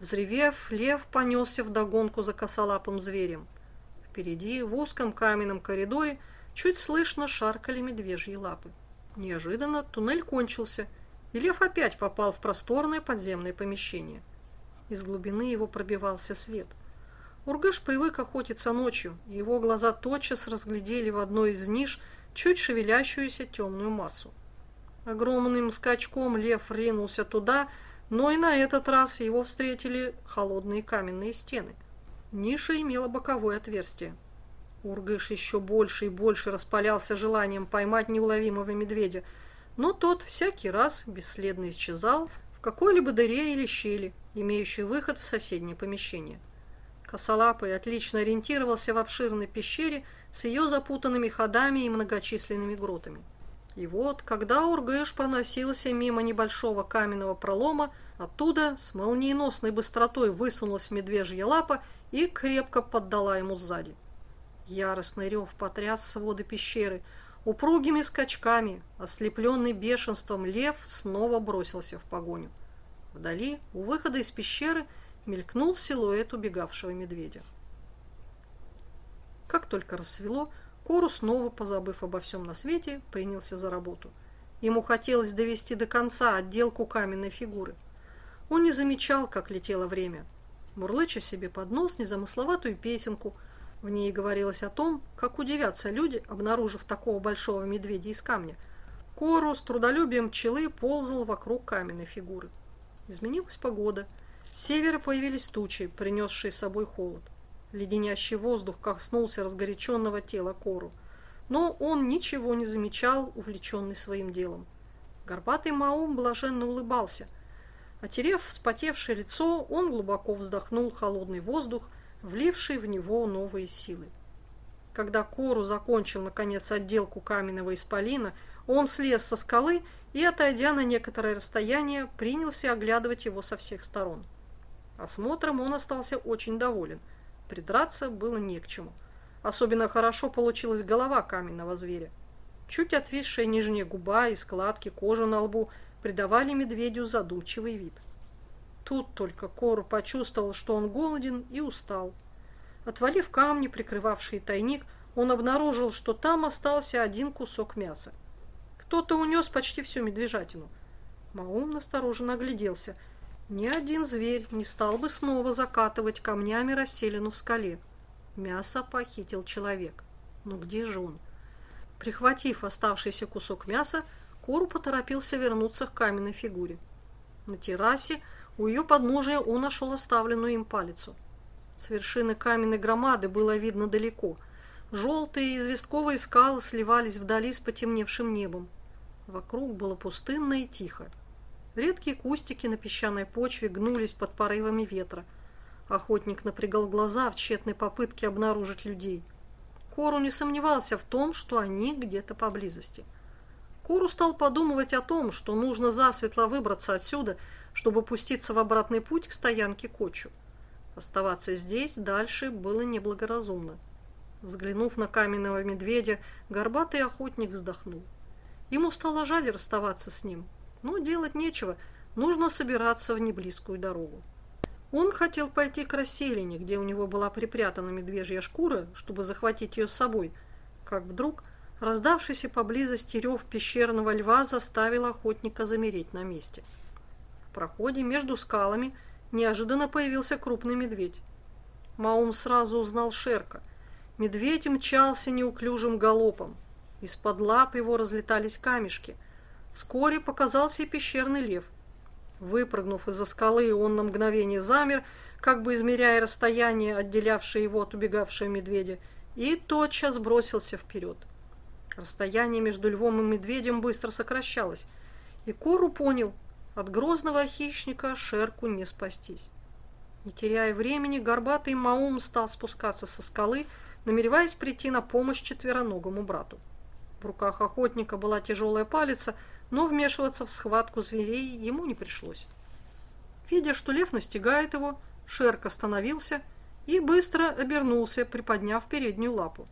Взревев, лев понесся вдогонку за косолапым зверем. Впереди, в узком каменном коридоре, чуть слышно шаркали медвежьи лапы. Неожиданно туннель кончился, и лев опять попал в просторное подземное помещение. Из глубины его пробивался свет. Ургаш привык охотиться ночью, и его глаза тотчас разглядели в одной из ниш чуть шевелящуюся темную массу. Огромным скачком лев ринулся туда, но и на этот раз его встретили холодные каменные стены. Ниша имела боковое отверстие. Ургыш еще больше и больше распалялся желанием поймать неуловимого медведя, но тот всякий раз бесследно исчезал в какой-либо дыре или щели, имеющей выход в соседнее помещение. Косолапый отлично ориентировался в обширной пещере с ее запутанными ходами и многочисленными гротами. И вот, когда Ургыш проносился мимо небольшого каменного пролома, оттуда с молниеносной быстротой высунулась медвежья лапа и крепко поддала ему сзади. Яростный рев потряс своды пещеры. Упругими скачками, ослепленный бешенством, лев снова бросился в погоню. Вдали, у выхода из пещеры, мелькнул силуэт убегавшего медведя. Как только рассвело, Кору снова, позабыв обо всем на свете, принялся за работу. Ему хотелось довести до конца отделку каменной фигуры. Он не замечал, как летело время. Мурлыча себе под нос незамысловатую песенку – в ней говорилось о том, как удивятся люди, обнаружив такого большого медведя из камня. Кору с трудолюбием пчелы ползал вокруг каменной фигуры. Изменилась погода. С севера появились тучи, принесшие с собой холод. Леденящий воздух коснулся разгоряченного тела Кору. Но он ничего не замечал, увлеченный своим делом. Горбатый Маум блаженно улыбался. Отерев вспотевшее лицо, он глубоко вздохнул холодный воздух вливший в него новые силы. Когда Кору закончил, наконец, отделку каменного исполина, он слез со скалы и, отойдя на некоторое расстояние, принялся оглядывать его со всех сторон. Осмотром он остался очень доволен. Придраться было не к чему. Особенно хорошо получилась голова каменного зверя. Чуть отвисшая нижняя губа и складки кожи на лбу придавали медведю задумчивый вид. Тут только Кору почувствовал, что он голоден и устал. Отвалив камни, прикрывавшие тайник, он обнаружил, что там остался один кусок мяса. Кто-то унес почти всю медвежатину. Маум настороженно огляделся. Ни один зверь не стал бы снова закатывать камнями расселину в скале. Мясо похитил человек. Но где же он? Прихватив оставшийся кусок мяса, Кору поторопился вернуться к каменной фигуре. На террасе у ее подножия он нашел оставленную им палицу. С вершины каменной громады было видно далеко. Желтые известковые скалы сливались вдали с потемневшим небом. Вокруг было пустынно и тихо. Редкие кустики на песчаной почве гнулись под порывами ветра. Охотник напрягал глаза в тщетной попытке обнаружить людей. Кору не сомневался в том, что они где-то поблизости. Кору стал подумывать о том, что нужно засветло выбраться отсюда чтобы пуститься в обратный путь к стоянке Кочу. Оставаться здесь дальше было неблагоразумно. Взглянув на каменного медведя, горбатый охотник вздохнул. Ему стало жаль расставаться с ним, но делать нечего, нужно собираться в неблизкую дорогу. Он хотел пойти к расселине, где у него была припрятана медвежья шкура, чтобы захватить ее с собой, как вдруг раздавшийся поблизости рев пещерного льва заставил охотника замереть на месте – проходе между скалами неожиданно появился крупный медведь. Маум сразу узнал Шерка. Медведь мчался неуклюжим галопом. Из-под лап его разлетались камешки. Вскоре показался и пещерный лев. Выпрыгнув из-за скалы, он на мгновение замер, как бы измеряя расстояние, отделявшее его от убегавшего медведя, и тотчас бросился вперед. Расстояние между львом и медведем быстро сокращалось, и Кору понял, от грозного хищника Шерку не спастись. Не теряя времени, горбатый Маум стал спускаться со скалы, намереваясь прийти на помощь четвероногому брату. В руках охотника была тяжелая палица, но вмешиваться в схватку зверей ему не пришлось. Видя, что лев настигает его, Шерк остановился и быстро обернулся, приподняв переднюю лапу.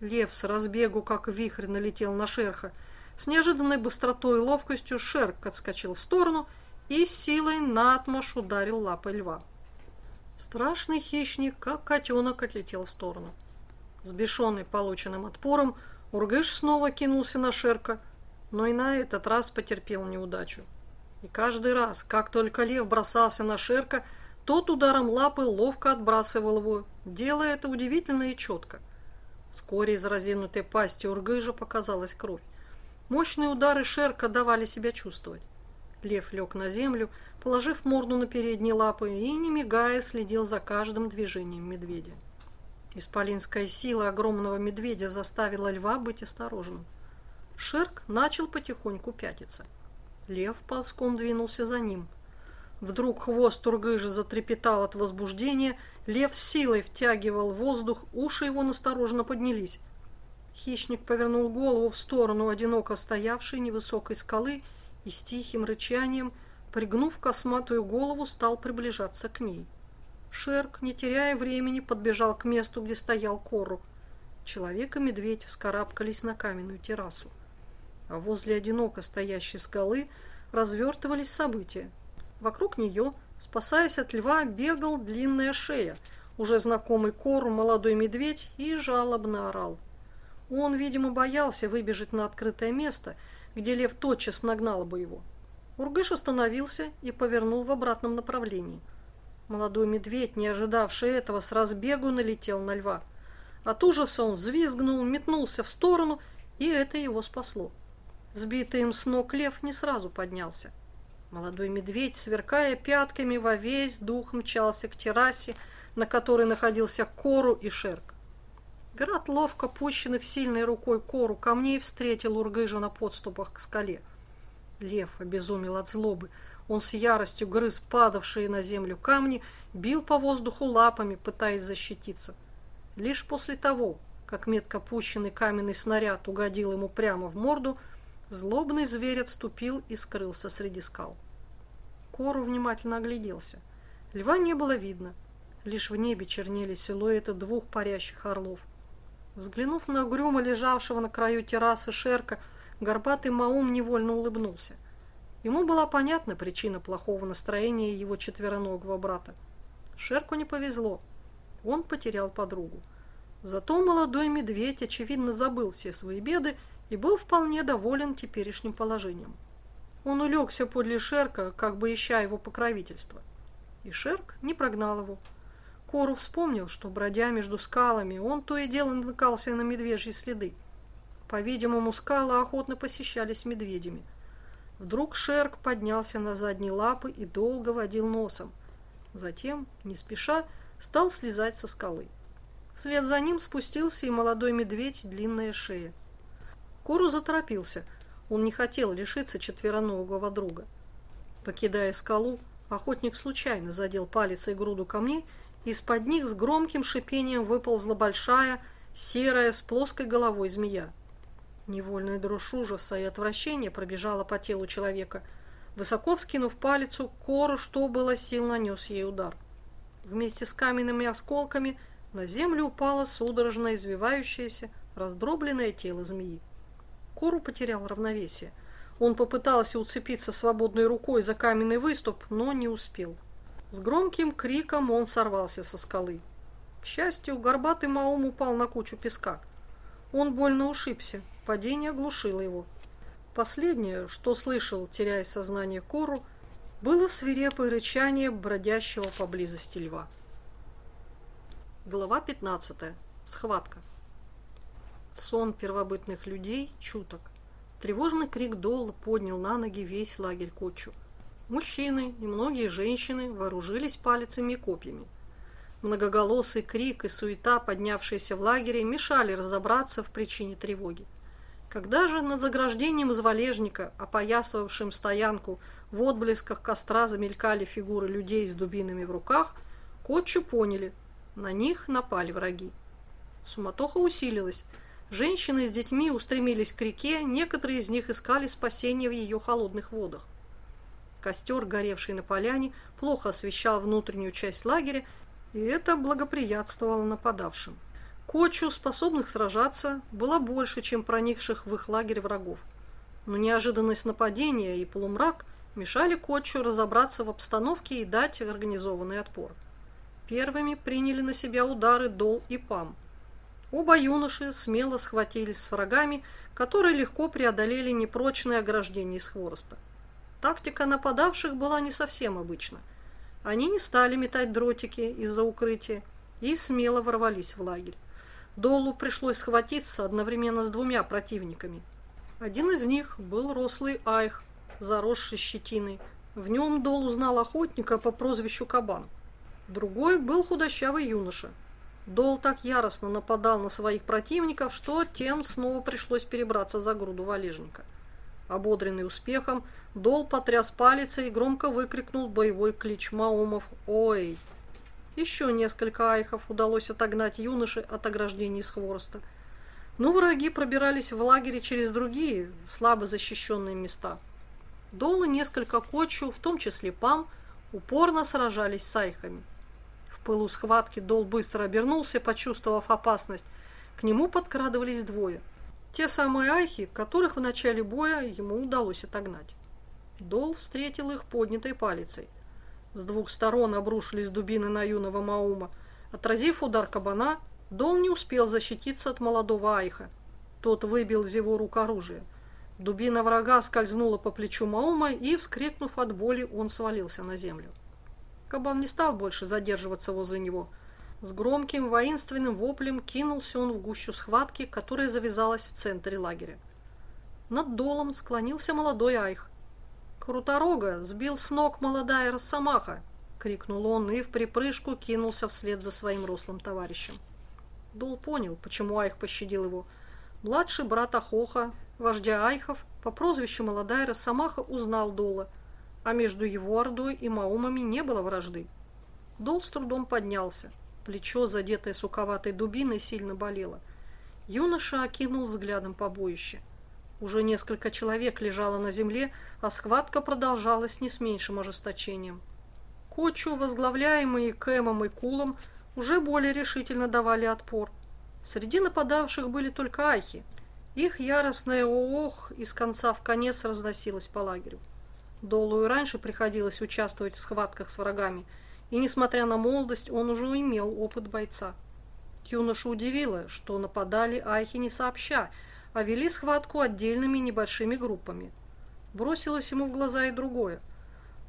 Лев с разбегу, как вихрь, налетел на шерха. С неожиданной быстротой и ловкостью Шерк отскочил в сторону и силой натмашь ударил лапой льва. Страшный хищник, как котенок, отлетел в сторону. Сбешенный полученным отпором, Ургыш снова кинулся на Шерка, но и на этот раз потерпел неудачу. И каждый раз, как только лев бросался на Шерка, тот ударом лапы ловко отбрасывал его, делая это удивительно и четко. Вскоре из разинутой пасти Ургыжа показалась кровь. Мощные удары Шерка давали себя чувствовать. Лев лег на землю, положив морду на передние лапы и, не мигая, следил за каждым движением медведя. Исполинская сила огромного медведя заставила льва быть осторожным. Шерк начал потихоньку пятиться. Лев ползком двинулся за ним. Вдруг хвост Тургыжа затрепетал от возбуждения, лев с силой втягивал воздух, уши его настороженно поднялись. Хищник повернул голову в сторону одиноко стоявшей невысокой скалы и с тихим рычанием, пригнув косматую голову, стал приближаться к ней. Шерк, не теряя времени, подбежал к месту, где стоял Кору. Человек и медведь вскарабкались на каменную террасу. А возле одиноко стоящей скалы развертывались события. Вокруг нее, спасаясь от льва, бегал длинная шея, уже знакомый Кору молодой медведь, и жалобно орал. Он, видимо, боялся выбежать на открытое место – где лев тотчас нагнал бы его. Ургыш остановился и повернул в обратном направлении. Молодой медведь, не ожидавший этого, с разбегу налетел на льва. От ужаса он взвизгнул, метнулся в сторону, и это его спасло. Сбитый им с ног лев не сразу поднялся. Молодой медведь, сверкая пятками, во весь дух мчался к террасе, на которой находился Кору и Шерк. Град, ловко пущенных сильной рукой кору камней, встретил Ургыжа на подступах к скале. Лев обезумел от злобы. Он с яростью грыз падавшие на землю камни, бил по воздуху лапами, пытаясь защититься. Лишь после того, как метко пущенный каменный снаряд угодил ему прямо в морду, злобный зверь отступил и скрылся среди скал. Кору внимательно огляделся. Льва не было видно. Лишь в небе чернели силуэты двух парящих орлов. Взглянув на угрюмо лежавшего на краю террасы Шерка, горбатый Маум невольно улыбнулся. Ему была понятна причина плохого настроения его четвероногого брата. Шерку не повезло. Он потерял подругу. Зато молодой медведь, очевидно, забыл все свои беды и был вполне доволен теперешним положением. Он улегся подле Шерка, как бы ища его покровительства. И Шерк не прогнал его. Кору вспомнил, что, бродя между скалами, он то и дело натыкался на медвежьи следы. По-видимому, скалы охотно посещались медведями. Вдруг Шерк поднялся на задние лапы и долго водил носом. Затем, не спеша, стал слезать со скалы. Вслед за ним спустился и молодой медведь, длинная шея. Кору заторопился. Он не хотел лишиться четвероногого друга. Покидая скалу, охотник случайно задел палец и груду камней из-под них с громким шипением выползла большая, серая, с плоской головой змея. Невольная дрожь ужаса и отвращения пробежала по телу человека. Высоко вскинув палицу, Кору, что было сил, нанес ей удар. Вместе с каменными осколками на землю упало судорожно извивающееся, раздробленное тело змеи. Кору потерял равновесие. Он попытался уцепиться свободной рукой за каменный выступ, но не успел. С громким криком он сорвался со скалы. К счастью, горбатый Маум упал на кучу песка. Он больно ушибся, падение оглушило его. Последнее, что слышал, теряя сознание Кору, было свирепое рычание бродящего поблизости льва. Глава 15. Схватка. Сон первобытных людей чуток. Тревожный крик Дола поднял на ноги весь лагерь Кочу. Мужчины и многие женщины вооружились палицами и копьями. Многоголосый крик и суета, поднявшиеся в лагере, мешали разобраться в причине тревоги. Когда же над заграждением из валежника, опоясывавшим стоянку, в отблесках костра замелькали фигуры людей с дубинами в руках, Котчу поняли, на них напали враги. Суматоха усилилась. Женщины с детьми устремились к реке, некоторые из них искали спасения в ее холодных водах. Костер, горевший на поляне, плохо освещал внутреннюю часть лагеря, и это благоприятствовало нападавшим. Кочу, способных сражаться, было больше, чем проникших в их лагерь врагов. но неожиданность нападения и полумрак мешали Котчу разобраться в обстановке и дать организованный отпор. Первыми приняли на себя удары Дол и Пам. Оба юноши смело схватились с врагами, которые легко преодолели непрочное ограждение из хвороста. Тактика нападавших была не совсем обычна. Они не стали метать дротики из-за укрытия и смело ворвались в лагерь. Долу пришлось схватиться одновременно с двумя противниками. Один из них был рослый Айх, заросший щетиной. В нем Дол узнал охотника по прозвищу Кабан. Другой был худощавый юноша. Дол так яростно нападал на своих противников, что тем снова пришлось перебраться за груду валежника. Ободренный успехом, Дол потряс палицей и громко выкрикнул боевой клич Маумов «Ой!». Еще несколько айхов удалось отогнать юноши от ограждений из хвороста. Но враги пробирались в лагере через другие, слабо защищенные места. Дол и несколько кочу, в том числе Пам, упорно сражались с айхами. В пылу схватки Дол быстро обернулся, почувствовав опасность. К нему подкрадывались двое. Те самые айхи, которых в начале боя ему удалось отогнать. Дол встретил их поднятой палицей. С двух сторон обрушились дубины на юного Маума. Отразив удар кабана, Дол не успел защититься от молодого Айха. Тот выбил из его рук оружие. Дубина врага скользнула по плечу Маума, и, вскрикнув от боли, он свалился на землю. Кабан не стал больше задерживаться возле него. С громким воинственным воплем кинулся он в гущу схватки, которая завязалась в центре лагеря. Над долом склонился молодой Айх. «Круторога сбил с ног молодая росомаха!» — крикнул он и в припрыжку кинулся вслед за своим рослым товарищем. Дол понял, почему Айх пощадил его. Младший брат Ахоха, вождя Айхов, по прозвищу Молодая Росомаха узнал Дола, а между его ордой и Маумами не было вражды. Дол с трудом поднялся. Плечо, задетое суковатой дубиной, сильно болело. Юноша окинул взглядом побоище — уже несколько человек лежало на земле, а схватка продолжалась не с меньшим ожесточением. Кочу, возглавляемые Кэмом и Кулом, уже более решительно давали отпор. Среди нападавших были только ахи. Их яростное ох из конца в конец разносилось по лагерю. Долу и раньше приходилось участвовать в схватках с врагами, и, несмотря на молодость, он уже имел опыт бойца. Юношу удивило, что нападали ахи не сообща, а вели схватку отдельными небольшими группами. Бросилось ему в глаза и другое.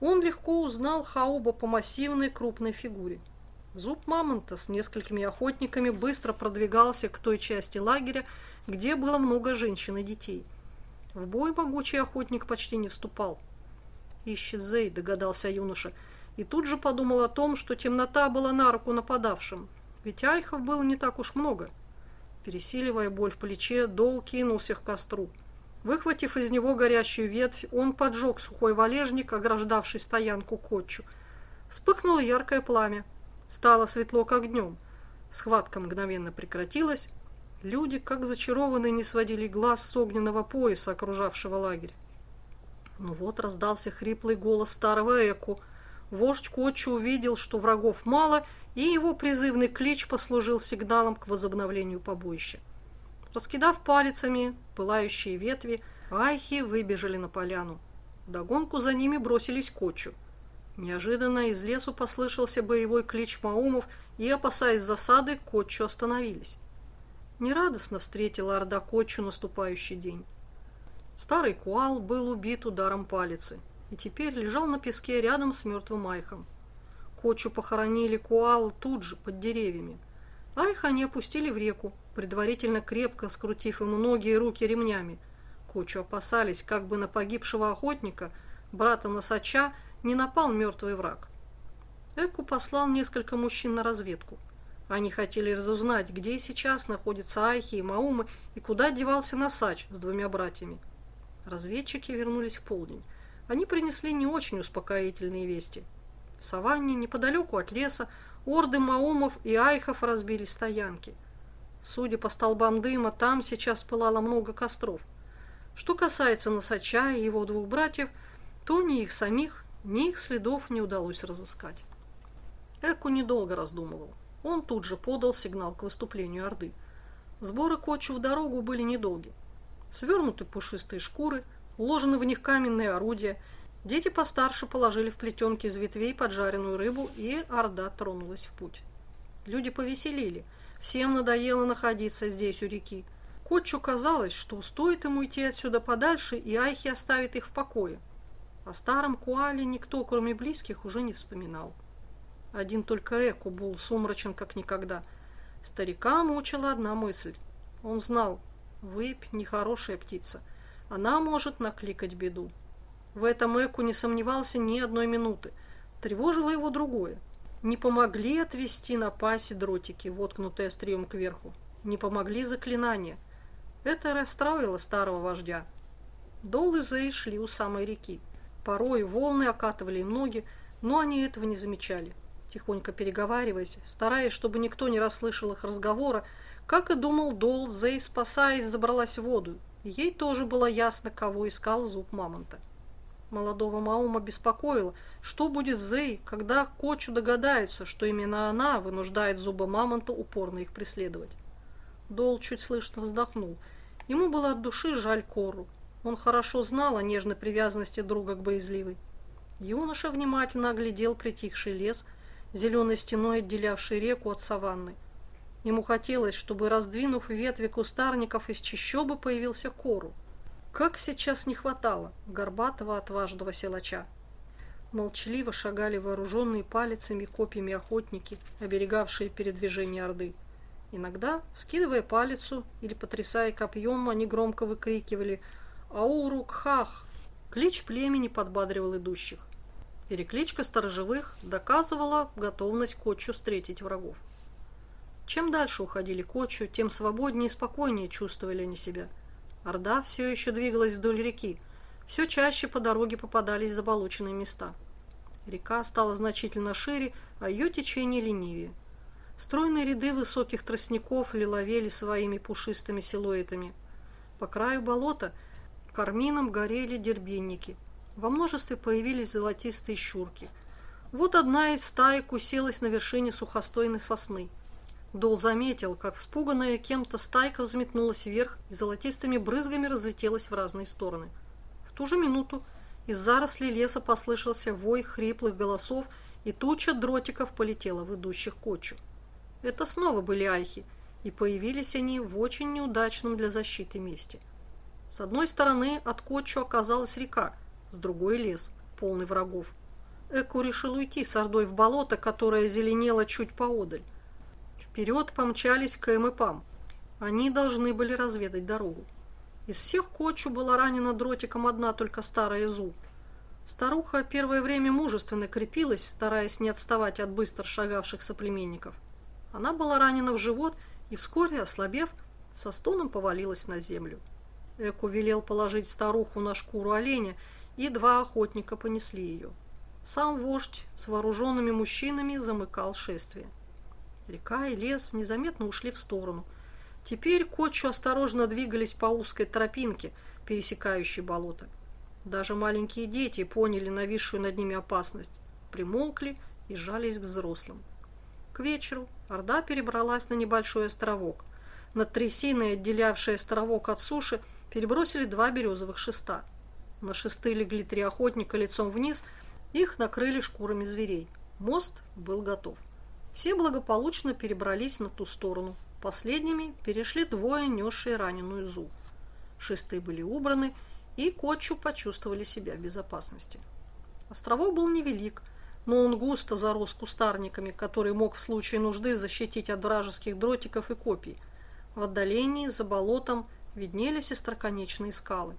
Он легко узнал Хауба по массивной крупной фигуре. Зуб мамонта с несколькими охотниками быстро продвигался к той части лагеря, где было много женщин и детей. В бой могучий охотник почти не вступал. «Ищет Зей», — догадался юноша, и тут же подумал о том, что темнота была на руку нападавшим, ведь айхов было не так уж много — Пересиливая боль в плече, Дол кинулся к костру. Выхватив из него горящую ветвь, он поджег сухой валежник, ограждавший стоянку котчу. Вспыхнуло яркое пламя. Стало светло, как днем. Схватка мгновенно прекратилась. Люди, как зачарованные, не сводили глаз с огненного пояса, окружавшего лагерь. Ну вот раздался хриплый голос старого Эку. Вождь Кочу увидел, что врагов мало, и его призывный клич послужил сигналом к возобновлению побоища. Раскидав палицами пылающие ветви, айхи выбежали на поляну. Догонку за ними бросились кочу. Неожиданно из лесу послышался боевой клич маумов, и, опасаясь засады, кочу остановились. Нерадостно встретила орда кочу наступающий день. Старый куал был убит ударом палицы и теперь лежал на песке рядом с мертвым айхом. Кочу похоронили Куал тут же, под деревьями. Айха они опустили в реку, предварительно крепко скрутив ему ноги и руки ремнями. Кочу опасались, как бы на погибшего охотника, брата Носача, не напал мертвый враг. Эку послал несколько мужчин на разведку. Они хотели разузнать, где сейчас находятся Айхи и Маумы и куда девался Носач с двумя братьями. Разведчики вернулись в полдень. Они принесли не очень успокоительные вести – в саванне, неподалеку от леса, орды маумов и айхов разбили стоянки. Судя по столбам дыма, там сейчас пылало много костров. Что касается Носача и его двух братьев, то ни их самих, ни их следов не удалось разыскать. Эку недолго раздумывал. Он тут же подал сигнал к выступлению Орды. Сборы кочу в дорогу были недолги. Свернуты пушистые шкуры, уложены в них каменные орудия. Дети постарше положили в плетенки из ветвей поджаренную рыбу, и орда тронулась в путь. Люди повеселили. Всем надоело находиться здесь у реки. Котчу казалось, что стоит ему идти отсюда подальше, и Айхи оставит их в покое. О старом Куале никто, кроме близких, уже не вспоминал. Один только Эку был сумрачен, как никогда. Старика мучила одна мысль. Он знал, выпь нехорошая птица. Она может накликать беду. В этом Эку не сомневался ни одной минуты. Тревожило его другое. Не помогли отвести на пасе дротики, воткнутые острием кверху. Не помогли заклинания. Это расстроило старого вождя. Дол и Зей шли у самой реки. Порой волны окатывали им ноги, но они этого не замечали. Тихонько переговариваясь, стараясь, чтобы никто не расслышал их разговора, как и думал Дол, Зей, спасаясь, забралась в воду. Ей тоже было ясно, кого искал зуб мамонта. Молодого Маума беспокоило, что будет с Зей, когда Кочу догадаются, что именно она вынуждает зуба мамонта упорно их преследовать. Дол чуть слышно вздохнул – Ему было от души жаль Кору. Он хорошо знал о нежной привязанности друга к боязливой. Юноша внимательно оглядел притихший лес, зеленой стеной отделявший реку от саванны. Ему хотелось, чтобы, раздвинув ветви кустарников, из чащобы появился Кору. Как сейчас не хватало горбатого отважного силача. Молчаливо шагали вооруженные палицами копьями охотники, оберегавшие передвижение Орды. Иногда, скидывая палицу или потрясая копьем, они громко выкрикивали «Аурукхах!». Клич племени подбадривал идущих. Перекличка сторожевых доказывала готовность Кочу встретить врагов. Чем дальше уходили Кочу, тем свободнее и спокойнее чувствовали они себя. Орда все еще двигалась вдоль реки. Все чаще по дороге попадались заболоченные места. Река стала значительно шире, а ее течение ленивее. Стройные ряды высоких тростников лиловели своими пушистыми силуэтами. По краю болота кармином горели дербенники. Во множестве появились золотистые щурки. Вот одна из стаек уселась на вершине сухостойной сосны. Дол заметил, как вспуганная кем-то стайка взметнулась вверх и золотистыми брызгами разлетелась в разные стороны. В ту же минуту из зарослей леса послышался вой хриплых голосов, и туча дротиков полетела в идущих кочу. Это снова были айхи, и появились они в очень неудачном для защиты месте. С одной стороны от Кочу оказалась река, с другой лес, полный врагов. Эку решил уйти с ордой в болото, которое зеленело чуть поодаль. Вперед помчались Кэм и Пам. Они должны были разведать дорогу. Из всех Кочу была ранена дротиком одна только старая Зу. Старуха первое время мужественно крепилась, стараясь не отставать от быстро шагавших соплеменников. Она была ранена в живот и вскоре, ослабев, со стоном повалилась на землю. Эку велел положить старуху на шкуру оленя, и два охотника понесли ее. Сам вождь с вооруженными мужчинами замыкал шествие. Река и лес незаметно ушли в сторону. Теперь кочу осторожно двигались по узкой тропинке, пересекающей болото. Даже маленькие дети поняли нависшую над ними опасность, примолкли и жались к взрослым. К вечеру Орда перебралась на небольшой островок. Над трясиной, отделявшей островок от суши, перебросили два березовых шеста. На шесты легли три охотника лицом вниз, их накрыли шкурами зверей. Мост был готов. Все благополучно перебрались на ту сторону. Последними перешли двое, несшие раненую Зу. Шесты были убраны, и Кочу почувствовали себя в безопасности. Островок был невелик – но он густо зарос кустарниками, который мог в случае нужды защитить от вражеских дротиков и копий. В отдалении, за болотом, виднелись остроконечные скалы.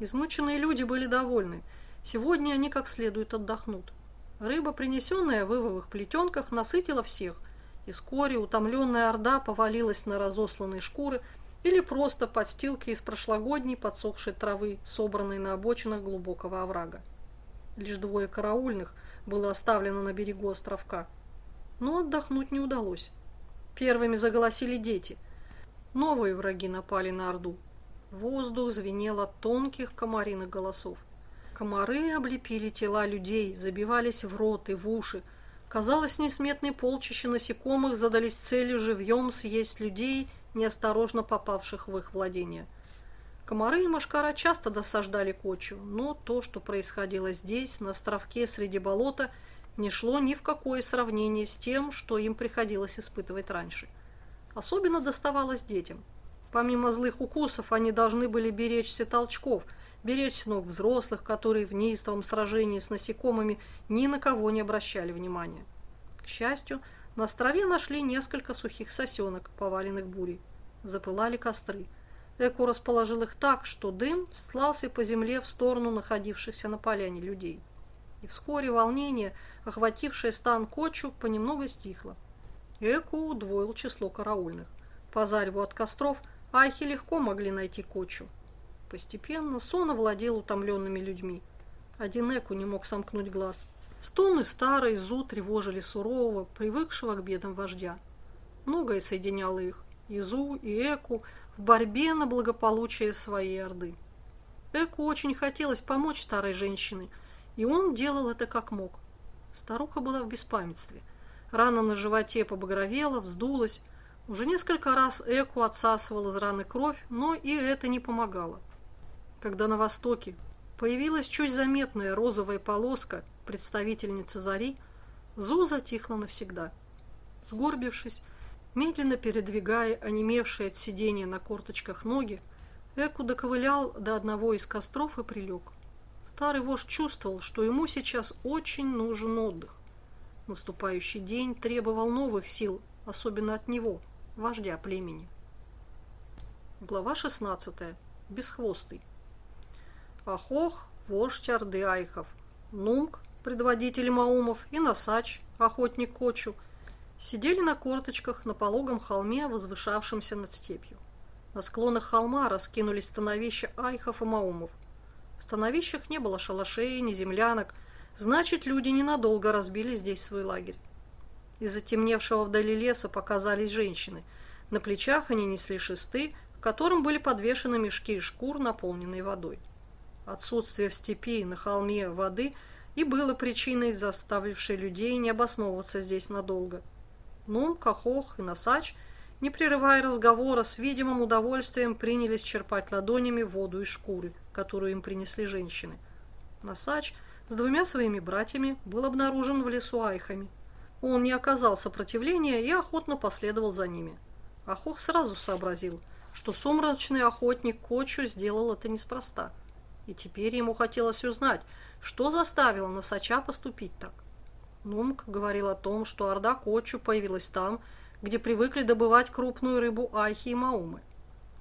Измученные люди были довольны. Сегодня они как следует отдохнут. Рыба, принесенная в ивовых плетенках, насытила всех, и вскоре утомленная орда повалилась на разосланные шкуры или просто подстилки из прошлогодней подсохшей травы, собранной на обочинах глубокого оврага. Лишь двое караульных – было оставлено на берегу островка. Но отдохнуть не удалось. Первыми заголосили дети. Новые враги напали на Орду. Воздух звенел от тонких комариных голосов. Комары облепили тела людей, забивались в рот и в уши. Казалось, несметные полчища насекомых задались целью живьем съесть людей, неосторожно попавших в их владение. Комары и мошкара часто досаждали кочу, но то, что происходило здесь, на островке среди болота, не шло ни в какое сравнение с тем, что им приходилось испытывать раньше. Особенно доставалось детям. Помимо злых укусов, они должны были беречься толчков, беречь ног взрослых, которые в неистовом сражении с насекомыми ни на кого не обращали внимания. К счастью, на острове нашли несколько сухих сосенок, поваленных бурей. Запылали костры. Эку расположил их так, что дым слался по земле в сторону находившихся на поляне людей. И вскоре волнение, охватившее стан Кочу, понемногу стихло. Эку удвоил число караульных. По зареву от костров айхи легко могли найти Кочу. Постепенно сон овладел утомленными людьми. Один Эку не мог сомкнуть глаз. Стоны старой Зу тревожили сурового, привыкшего к бедам вождя. Многое соединяло их, и Зу, и Эку, в борьбе на благополучие своей Орды. Эку очень хотелось помочь старой женщине, и он делал это как мог. Старуха была в беспамятстве. Рана на животе побагровела, вздулась. Уже несколько раз Эку отсасывал из раны кровь, но и это не помогало. Когда на востоке появилась чуть заметная розовая полоска представительницы Зари, Зу затихла навсегда. Сгорбившись, Медленно передвигая онемевшие от сидения на корточках ноги, Эку доковылял до одного из костров и прилег. Старый вождь чувствовал, что ему сейчас очень нужен отдых. Наступающий день требовал новых сил, особенно от него, вождя племени. Глава 16. Бесхвостый. Ахох, вождь Орды Айхов, Нумк, предводитель Маумов, и Насач, охотник Кочу – Сидели на корточках на пологом холме, возвышавшемся над степью. На склонах холма раскинулись становища айхов и маумов. В становищах не было шалашей, ни землянок, значит, люди ненадолго разбили здесь свой лагерь. Из-за темневшего вдали леса показались женщины. На плечах они несли шесты, к которым были подвешены мешки и шкур, наполненные водой. Отсутствие в степи на холме воды и было причиной, заставившей людей не обосновываться здесь надолго – Нум, Кахох и Носач, не прерывая разговора, с видимым удовольствием принялись черпать ладонями воду из шкуры, которую им принесли женщины. Носач с двумя своими братьями был обнаружен в лесу айхами. Он не оказал сопротивления и охотно последовал за ними. Ахох сразу сообразил, что сумрачный охотник Кочу сделал это неспроста. И теперь ему хотелось узнать, что заставило Носача поступить так. Нумк говорил о том, что орда Кочу появилась там, где привыкли добывать крупную рыбу Айхи и Маумы.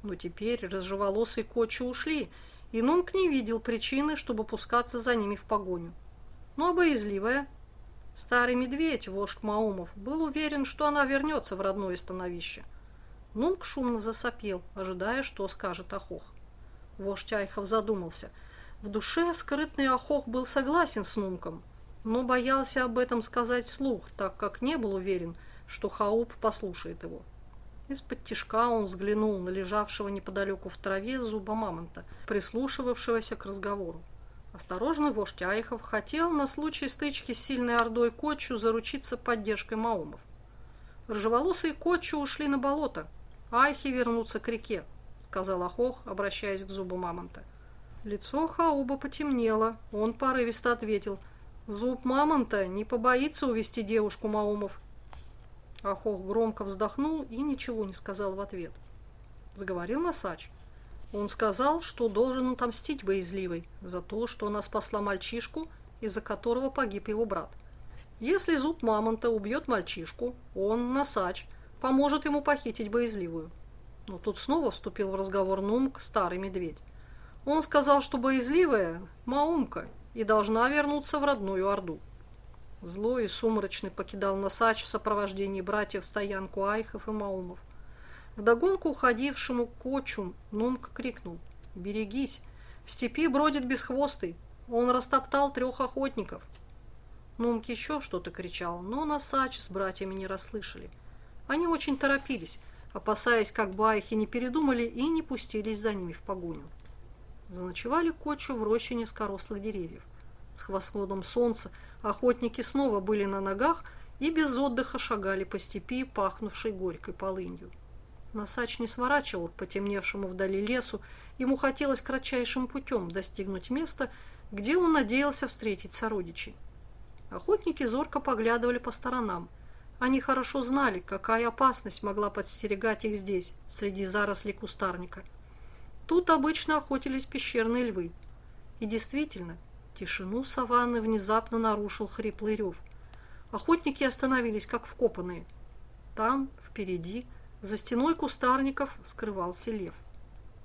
Но теперь разжеволосые Кочу ушли, и Нумк не видел причины, чтобы пускаться за ними в погоню. Но боязливая, старый медведь, вождь Маумов, был уверен, что она вернется в родное становище. Нумк шумно засопел, ожидая, что скажет Ахох. Вождь Айхов задумался. В душе скрытный Ахох был согласен с Нумком – но боялся об этом сказать вслух, так как не был уверен, что Хауп послушает его. Из-под тишка он взглянул на лежавшего неподалеку в траве зуба мамонта, прислушивавшегося к разговору. Осторожный вождь Айхов хотел на случай стычки с сильной ордой Кочу заручиться поддержкой Маумов. Ржеволосые Кочу ушли на болото, Айхи вернутся к реке, сказал Ахох, обращаясь к зубу мамонта. Лицо Хауба потемнело, он порывисто ответил – Зуб мамонта не побоится увести девушку Маумов. Ахох громко вздохнул и ничего не сказал в ответ. Заговорил Насач. Он сказал, что должен отомстить боязливой за то, что она спасла мальчишку, из-за которого погиб его брат. Если зуб мамонта убьет мальчишку, он, Насач, поможет ему похитить боязливую. Но тут снова вступил в разговор Нумк, старый медведь. Он сказал, что боязливая – Маумка, и должна вернуться в родную Орду. Злой и сумрачный покидал Носач в сопровождении братьев стоянку Айхов и Маумов. Вдогонку уходившему кочу Нумка крикнул «Берегись! В степи бродит бесхвостый! Он растоптал трех охотников!» Нумк еще что-то кричал, но Носач с братьями не расслышали. Они очень торопились, опасаясь, как бы Айхи не передумали и не пустились за ними в погоню. Заночевали кочу в роще низкорослых деревьев. С восходом солнца охотники снова были на ногах и без отдыха шагали по степи, пахнувшей горькой полынью. Носач не сворачивал к потемневшему вдали лесу, ему хотелось кратчайшим путем достигнуть места, где он надеялся встретить сородичей. Охотники зорко поглядывали по сторонам. Они хорошо знали, какая опасность могла подстерегать их здесь, среди зарослей кустарника. Тут обычно охотились пещерные львы. И действительно, тишину саванны внезапно нарушил хриплый рев. Охотники остановились, как вкопанные. Там, впереди, за стеной кустарников скрывался лев.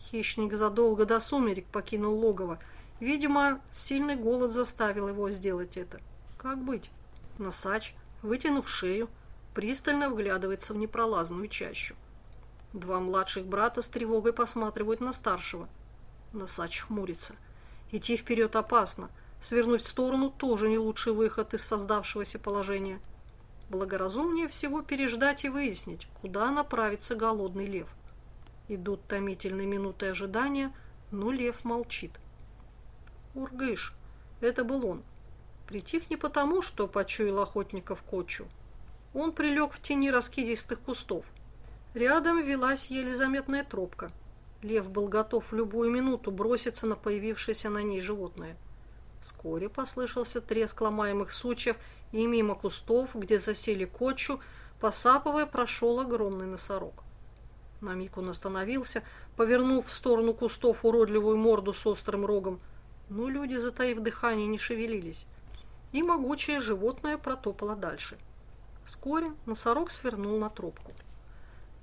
Хищник задолго до сумерек покинул логово. Видимо, сильный голод заставил его сделать это. Как быть? Носач, вытянув шею, пристально вглядывается в непролазную чащу. Два младших брата с тревогой посматривают на старшего. Носач хмурится. Идти вперед опасно. Свернуть в сторону тоже не лучший выход из создавшегося положения. Благоразумнее всего переждать и выяснить, куда направится голодный лев. Идут томительные минуты ожидания, но лев молчит. Ургыш, это был он. Притих не потому, что почуял охотников кочу. Он прилег в тени раскидистых кустов. Рядом велась еле заметная тропка. Лев был готов в любую минуту броситься на появившееся на ней животное. Вскоре послышался треск ломаемых сучьев, и мимо кустов, где засели кочу, посапывая, прошел огромный носорог. На миг он остановился, повернув в сторону кустов уродливую морду с острым рогом, но люди, затаив дыхание, не шевелились и могучее животное протопало дальше. Вскоре носорог свернул на тропку.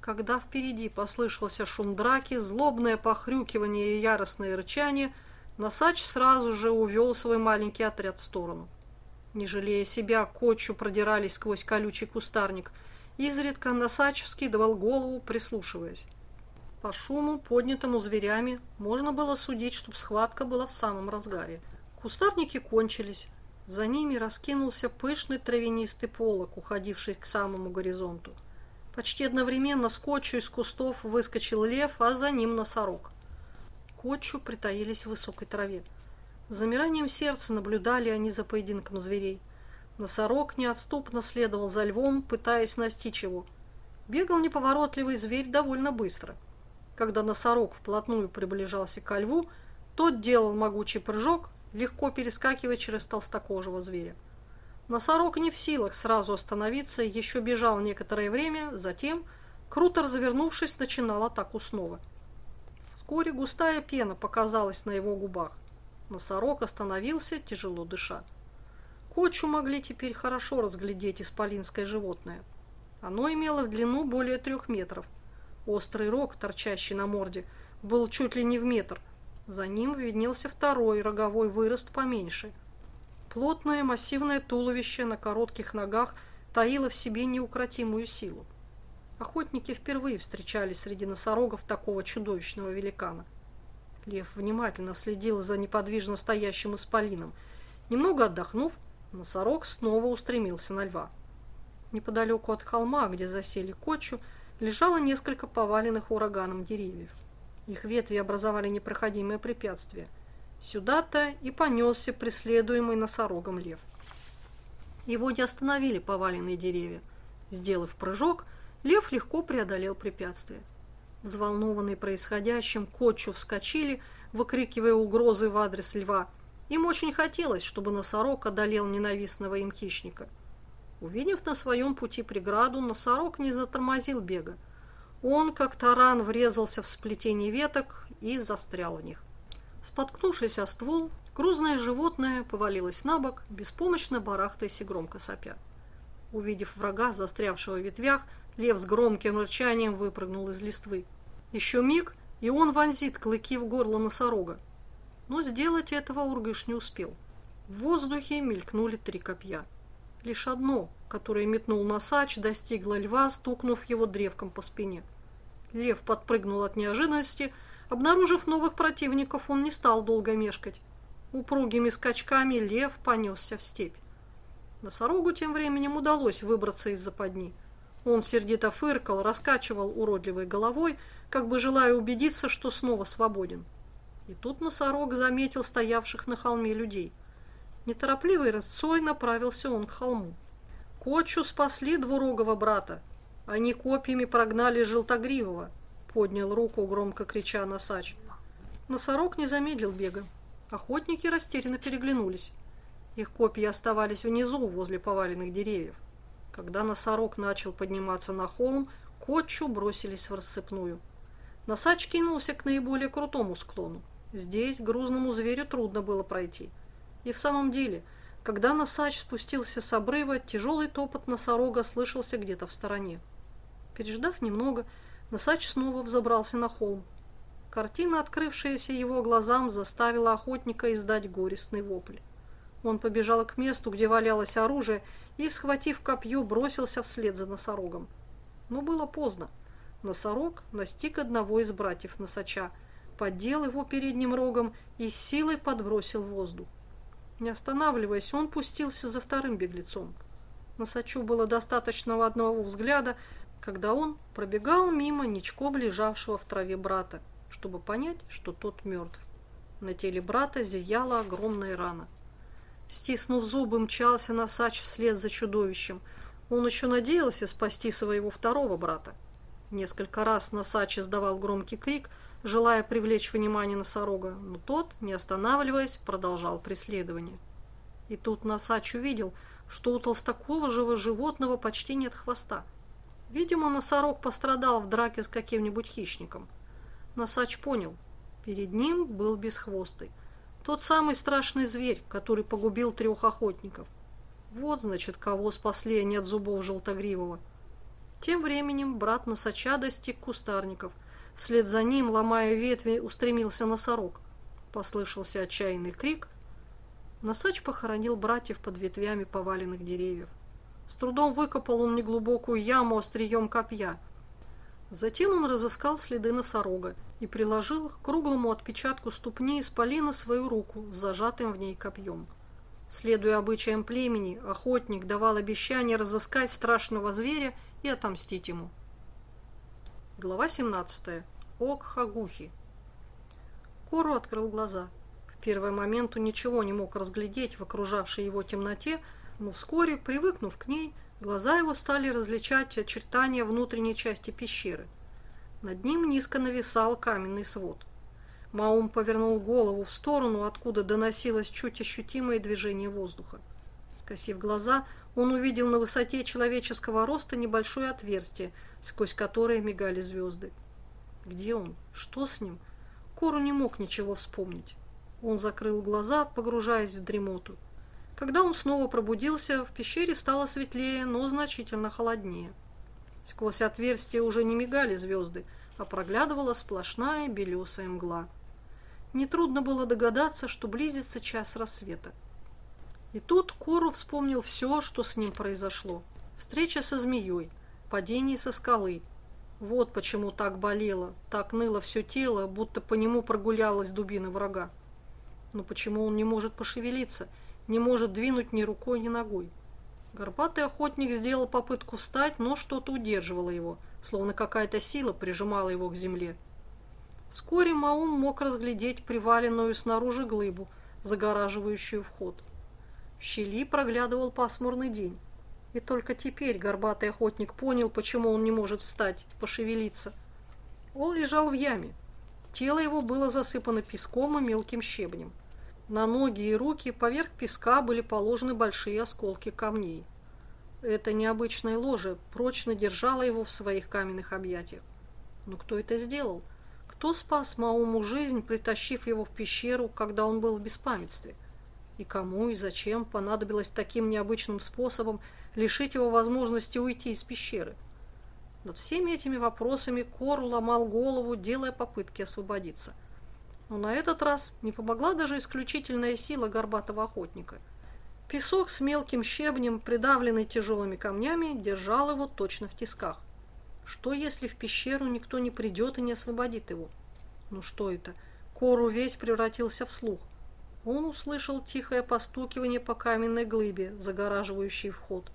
Когда впереди послышался шум драки, злобное похрюкивание и яростное рычание, Носач сразу же увел свой маленький отряд в сторону. Не жалея себя, кочу продирались сквозь колючий кустарник. Изредка Носач вскидывал голову, прислушиваясь. По шуму, поднятому зверями, можно было судить, чтобы схватка была в самом разгаре. Кустарники кончились, за ними раскинулся пышный травянистый полог, уходивший к самому горизонту. Почти одновременно с кочу из кустов выскочил лев, а за ним носорог. Кочу притаились в высокой траве. С замиранием сердца наблюдали они за поединком зверей. Носорог неотступно следовал за львом, пытаясь настичь его. Бегал неповоротливый зверь довольно быстро. Когда носорог вплотную приближался к льву, тот делал могучий прыжок, легко перескакивая через толстокожего зверя. Носорог не в силах сразу остановиться, еще бежал некоторое время, затем, круто развернувшись, начинал атаку снова. Вскоре густая пена показалась на его губах. Носорог остановился, тяжело дыша. Кочу могли теперь хорошо разглядеть исполинское животное. Оно имело в длину более трех метров. Острый рог, торчащий на морде, был чуть ли не в метр – за ним виднелся второй роговой вырост поменьше. Плотное массивное туловище на коротких ногах таило в себе неукротимую силу. Охотники впервые встречались среди носорогов такого чудовищного великана. Лев внимательно следил за неподвижно стоящим исполином. Немного отдохнув, носорог снова устремился на льва. Неподалеку от холма, где засели кочу, лежало несколько поваленных ураганом деревьев. Их ветви образовали непроходимое препятствие. Сюда-то и понесся преследуемый носорогом лев. Его не остановили поваленные деревья. Сделав прыжок, лев легко преодолел препятствие. Взволнованные происходящим, кочу вскочили, выкрикивая угрозы в адрес льва. Им очень хотелось, чтобы носорог одолел ненавистного им хищника. Увидев на своем пути преграду, носорог не затормозил бега. Он, как таран, врезался в сплетение веток и застрял в них. Споткнувшись о ствол, грузное животное повалилось на бок, беспомощно барахтаясь и громко сопя. Увидев врага, застрявшего в ветвях, лев с громким рычанием выпрыгнул из листвы. Еще миг, и он вонзит клыки в горло носорога. Но сделать этого Ургыш не успел. В воздухе мелькнули три копья. Лишь одно, которое метнул носач, достигло льва, стукнув его древком по спине. Лев подпрыгнул от неожиданности. Обнаружив новых противников, он не стал долго мешкать. Упругими скачками лев понесся в степь. Носорогу тем временем удалось выбраться из западни. Он сердито фыркал, раскачивал уродливой головой, как бы желая убедиться, что снова свободен. И тут носорог заметил стоявших на холме людей. Неторопливой рысцой направился он к холму. Кочу спасли двурогого брата. Они копьями прогнали Желтогривого, поднял руку, громко крича Носач. Носорог не замедлил бега. Охотники растерянно переглянулись. Их копья оставались внизу, возле поваленных деревьев. Когда носорог начал подниматься на холм, кочу бросились в рассыпную. Носач кинулся к наиболее крутому склону. Здесь грузному зверю трудно было пройти. И в самом деле, когда Носач спустился с обрыва, тяжелый топот носорога слышался где-то в стороне. Переждав немного, Носач снова взобрался на холм. Картина, открывшаяся его глазам, заставила охотника издать горестный вопль. Он побежал к месту, где валялось оружие, и, схватив копье, бросился вслед за носорогом. Но было поздно. Носорог настиг одного из братьев Носача, поддел его передним рогом и силой подбросил воздух. Не останавливаясь, он пустился за вторым беглецом. Носачу было достаточно одного взгляда, когда он пробегал мимо ничком лежавшего в траве брата, чтобы понять, что тот мертв. На теле брата зияла огромная рана. Стиснув зубы, мчался Носач вслед за чудовищем. Он еще надеялся спасти своего второго брата. Несколько раз Носач издавал громкий крик, желая привлечь внимание носорога, но тот, не останавливаясь, продолжал преследование. И тут Носач увидел, что у толстокого живого животного почти нет хвоста. Видимо, носорог пострадал в драке с каким-нибудь хищником. Носач понял, перед ним был бесхвостый. Тот самый страшный зверь, который погубил трех охотников. Вот, значит, кого спасли они от зубов желтогривого. Тем временем брат Носача достиг кустарников. Вслед за ним, ломая ветви, устремился носорог. Послышался отчаянный крик. Носач похоронил братьев под ветвями поваленных деревьев. С трудом выкопал он неглубокую яму острием копья. Затем он разыскал следы носорога и приложил к круглому отпечатку ступни исполина свою руку с зажатым в ней копьем. Следуя обычаям племени, охотник давал обещание разыскать страшного зверя и отомстить ему. Глава 17. Ок-Хагухи. Кору открыл глаза. В первый момент он ничего не мог разглядеть в окружавшей его темноте, но вскоре, привыкнув к ней, глаза его стали различать очертания внутренней части пещеры. Над ним низко нависал каменный свод. Маум повернул голову в сторону, откуда доносилось чуть ощутимое движение воздуха. Скосив глаза, он увидел на высоте человеческого роста небольшое отверстие, сквозь которое мигали звезды. Где он? Что с ним? Кору не мог ничего вспомнить. Он закрыл глаза, погружаясь в дремоту. Когда он снова пробудился, в пещере стало светлее, но значительно холоднее. Сквозь отверстие уже не мигали звезды, а проглядывала сплошная белесая мгла. Нетрудно было догадаться, что близится час рассвета. И тут Кору вспомнил все, что с ним произошло. Встреча со змеей, падение со скалы. Вот почему так болело, так ныло все тело, будто по нему прогулялась дубина врага. Но почему он не может пошевелиться – не может двинуть ни рукой, ни ногой. Горбатый охотник сделал попытку встать, но что-то удерживало его, словно какая-то сила прижимала его к земле. Вскоре Маун мог разглядеть приваленную снаружи глыбу, загораживающую вход. В щели проглядывал пасмурный день. И только теперь горбатый охотник понял, почему он не может встать, пошевелиться. Он лежал в яме. Тело его было засыпано песком и мелким щебнем. На ноги и руки поверх песка были положены большие осколки камней. Это необычное ложе прочно держало его в своих каменных объятиях. Но кто это сделал? Кто спас Мауму жизнь, притащив его в пещеру, когда он был в беспамятстве? И кому и зачем понадобилось таким необычным способом лишить его возможности уйти из пещеры? Над всеми этими вопросами Кор ломал голову, делая попытки освободиться – но на этот раз не помогла даже исключительная сила горбатого охотника. Песок с мелким щебнем, придавленный тяжелыми камнями, держал его точно в тисках. Что, если в пещеру никто не придет и не освободит его? Ну что это? Кору весь превратился в слух. Он услышал тихое постукивание по каменной глыбе, загораживающей вход.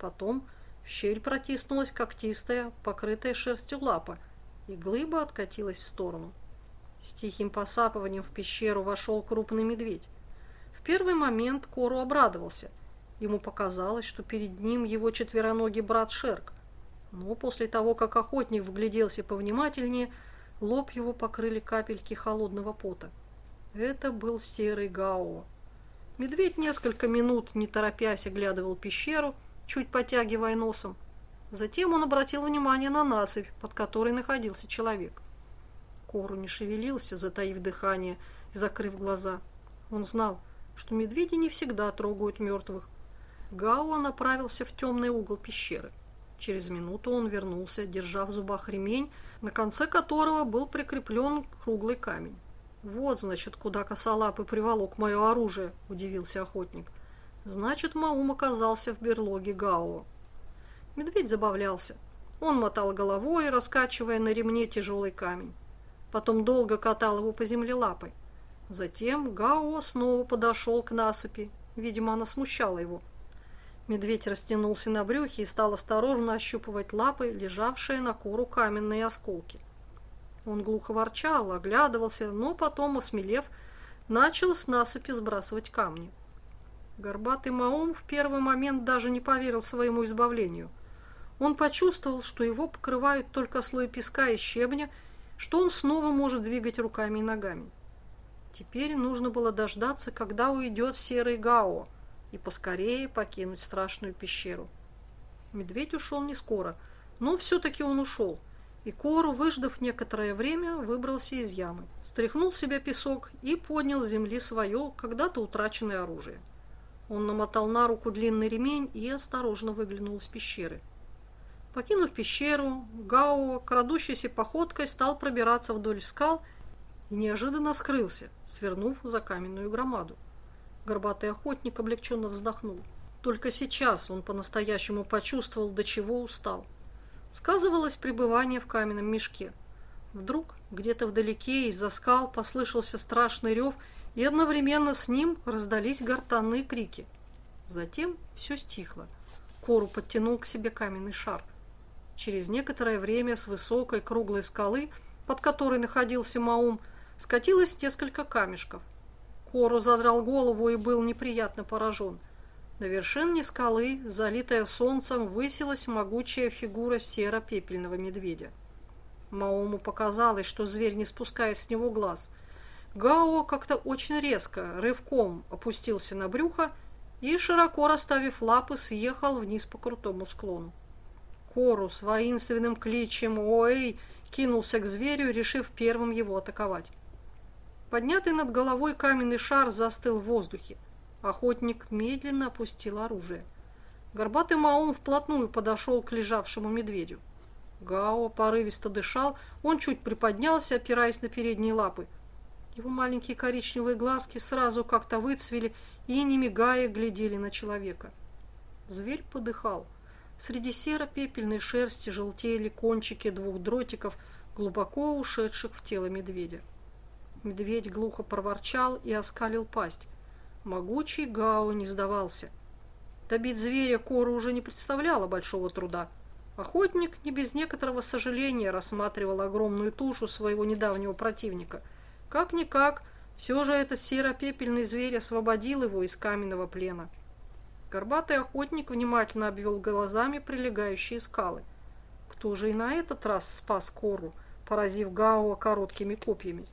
Потом в щель протиснулась когтистая, покрытая шерстью лапа, и глыба откатилась в сторону. С тихим посапыванием в пещеру вошел крупный медведь. В первый момент Кору обрадовался. Ему показалось, что перед ним его четвероногий брат Шерк. Но после того, как охотник вгляделся повнимательнее, лоб его покрыли капельки холодного пота. Это был серый Гао. Медведь несколько минут, не торопясь, оглядывал пещеру, чуть потягивая носом. Затем он обратил внимание на насыпь, под которой находился человек. Кору не шевелился, затаив дыхание и закрыв глаза. Он знал, что медведи не всегда трогают мертвых. Гао направился в темный угол пещеры. Через минуту он вернулся, держа в зубах ремень, на конце которого был прикреплен круглый камень. «Вот, значит, куда косолапый приволок мое оружие», – удивился охотник. «Значит, Маум оказался в берлоге Гао». Медведь забавлялся. Он мотал головой, раскачивая на ремне тяжелый камень. Потом долго катал его по земле лапой. Затем Гао снова подошел к насыпи. Видимо, она смущала его. Медведь растянулся на брюхе и стал осторожно ощупывать лапой лежавшие на кору каменные осколки. Он глухо ворчал, оглядывался, но потом, осмелев, начал с насыпи сбрасывать камни. Горбатый Маум в первый момент даже не поверил своему избавлению. Он почувствовал, что его покрывают только слой песка и щебня, что он снова может двигать руками и ногами. Теперь нужно было дождаться, когда уйдет серый Гао, и поскорее покинуть страшную пещеру. Медведь ушел не скоро, но все-таки он ушел – и Кору, выждав некоторое время, выбрался из ямы, стряхнул себя песок и поднял с земли свое, когда-то утраченное оружие. Он намотал на руку длинный ремень и осторожно выглянул из пещеры. Покинув пещеру, Гао, крадущейся походкой, стал пробираться вдоль скал и неожиданно скрылся, свернув за каменную громаду. Горбатый охотник облегченно вздохнул. Только сейчас он по-настоящему почувствовал, до чего устал – сказывалось пребывание в каменном мешке. Вдруг где-то вдалеке из-за скал послышался страшный рев, и одновременно с ним раздались гортанные крики. Затем все стихло. Кору подтянул к себе каменный шар. Через некоторое время с высокой круглой скалы, под которой находился Маум, скатилось несколько камешков. Кору задрал голову и был неприятно поражен – на вершине скалы, залитая солнцем, высилась могучая фигура серо-пепельного медведя. Маому показалось, что зверь не спускает с него глаз. Гао как-то очень резко, рывком опустился на брюхо и, широко расставив лапы, съехал вниз по крутому склону. Кору с воинственным кличем «Ой!» кинулся к зверю, решив первым его атаковать. Поднятый над головой каменный шар застыл в воздухе. Охотник медленно опустил оружие. Горбатый Маум вплотную подошел к лежавшему медведю. Гао порывисто дышал, он чуть приподнялся, опираясь на передние лапы. Его маленькие коричневые глазки сразу как-то выцвели и, не мигая, глядели на человека. Зверь подыхал. Среди серо-пепельной шерсти желтели кончики двух дротиков, глубоко ушедших в тело медведя. Медведь глухо проворчал и оскалил пасть. Могучий Гао не сдавался. Добить зверя Кору уже не представляло большого труда. Охотник не без некоторого сожаления рассматривал огромную тушу своего недавнего противника. Как-никак, все же этот серо-пепельный зверь освободил его из каменного плена. Горбатый охотник внимательно обвел глазами прилегающие скалы. Кто же и на этот раз спас Кору, поразив Гао короткими копьями?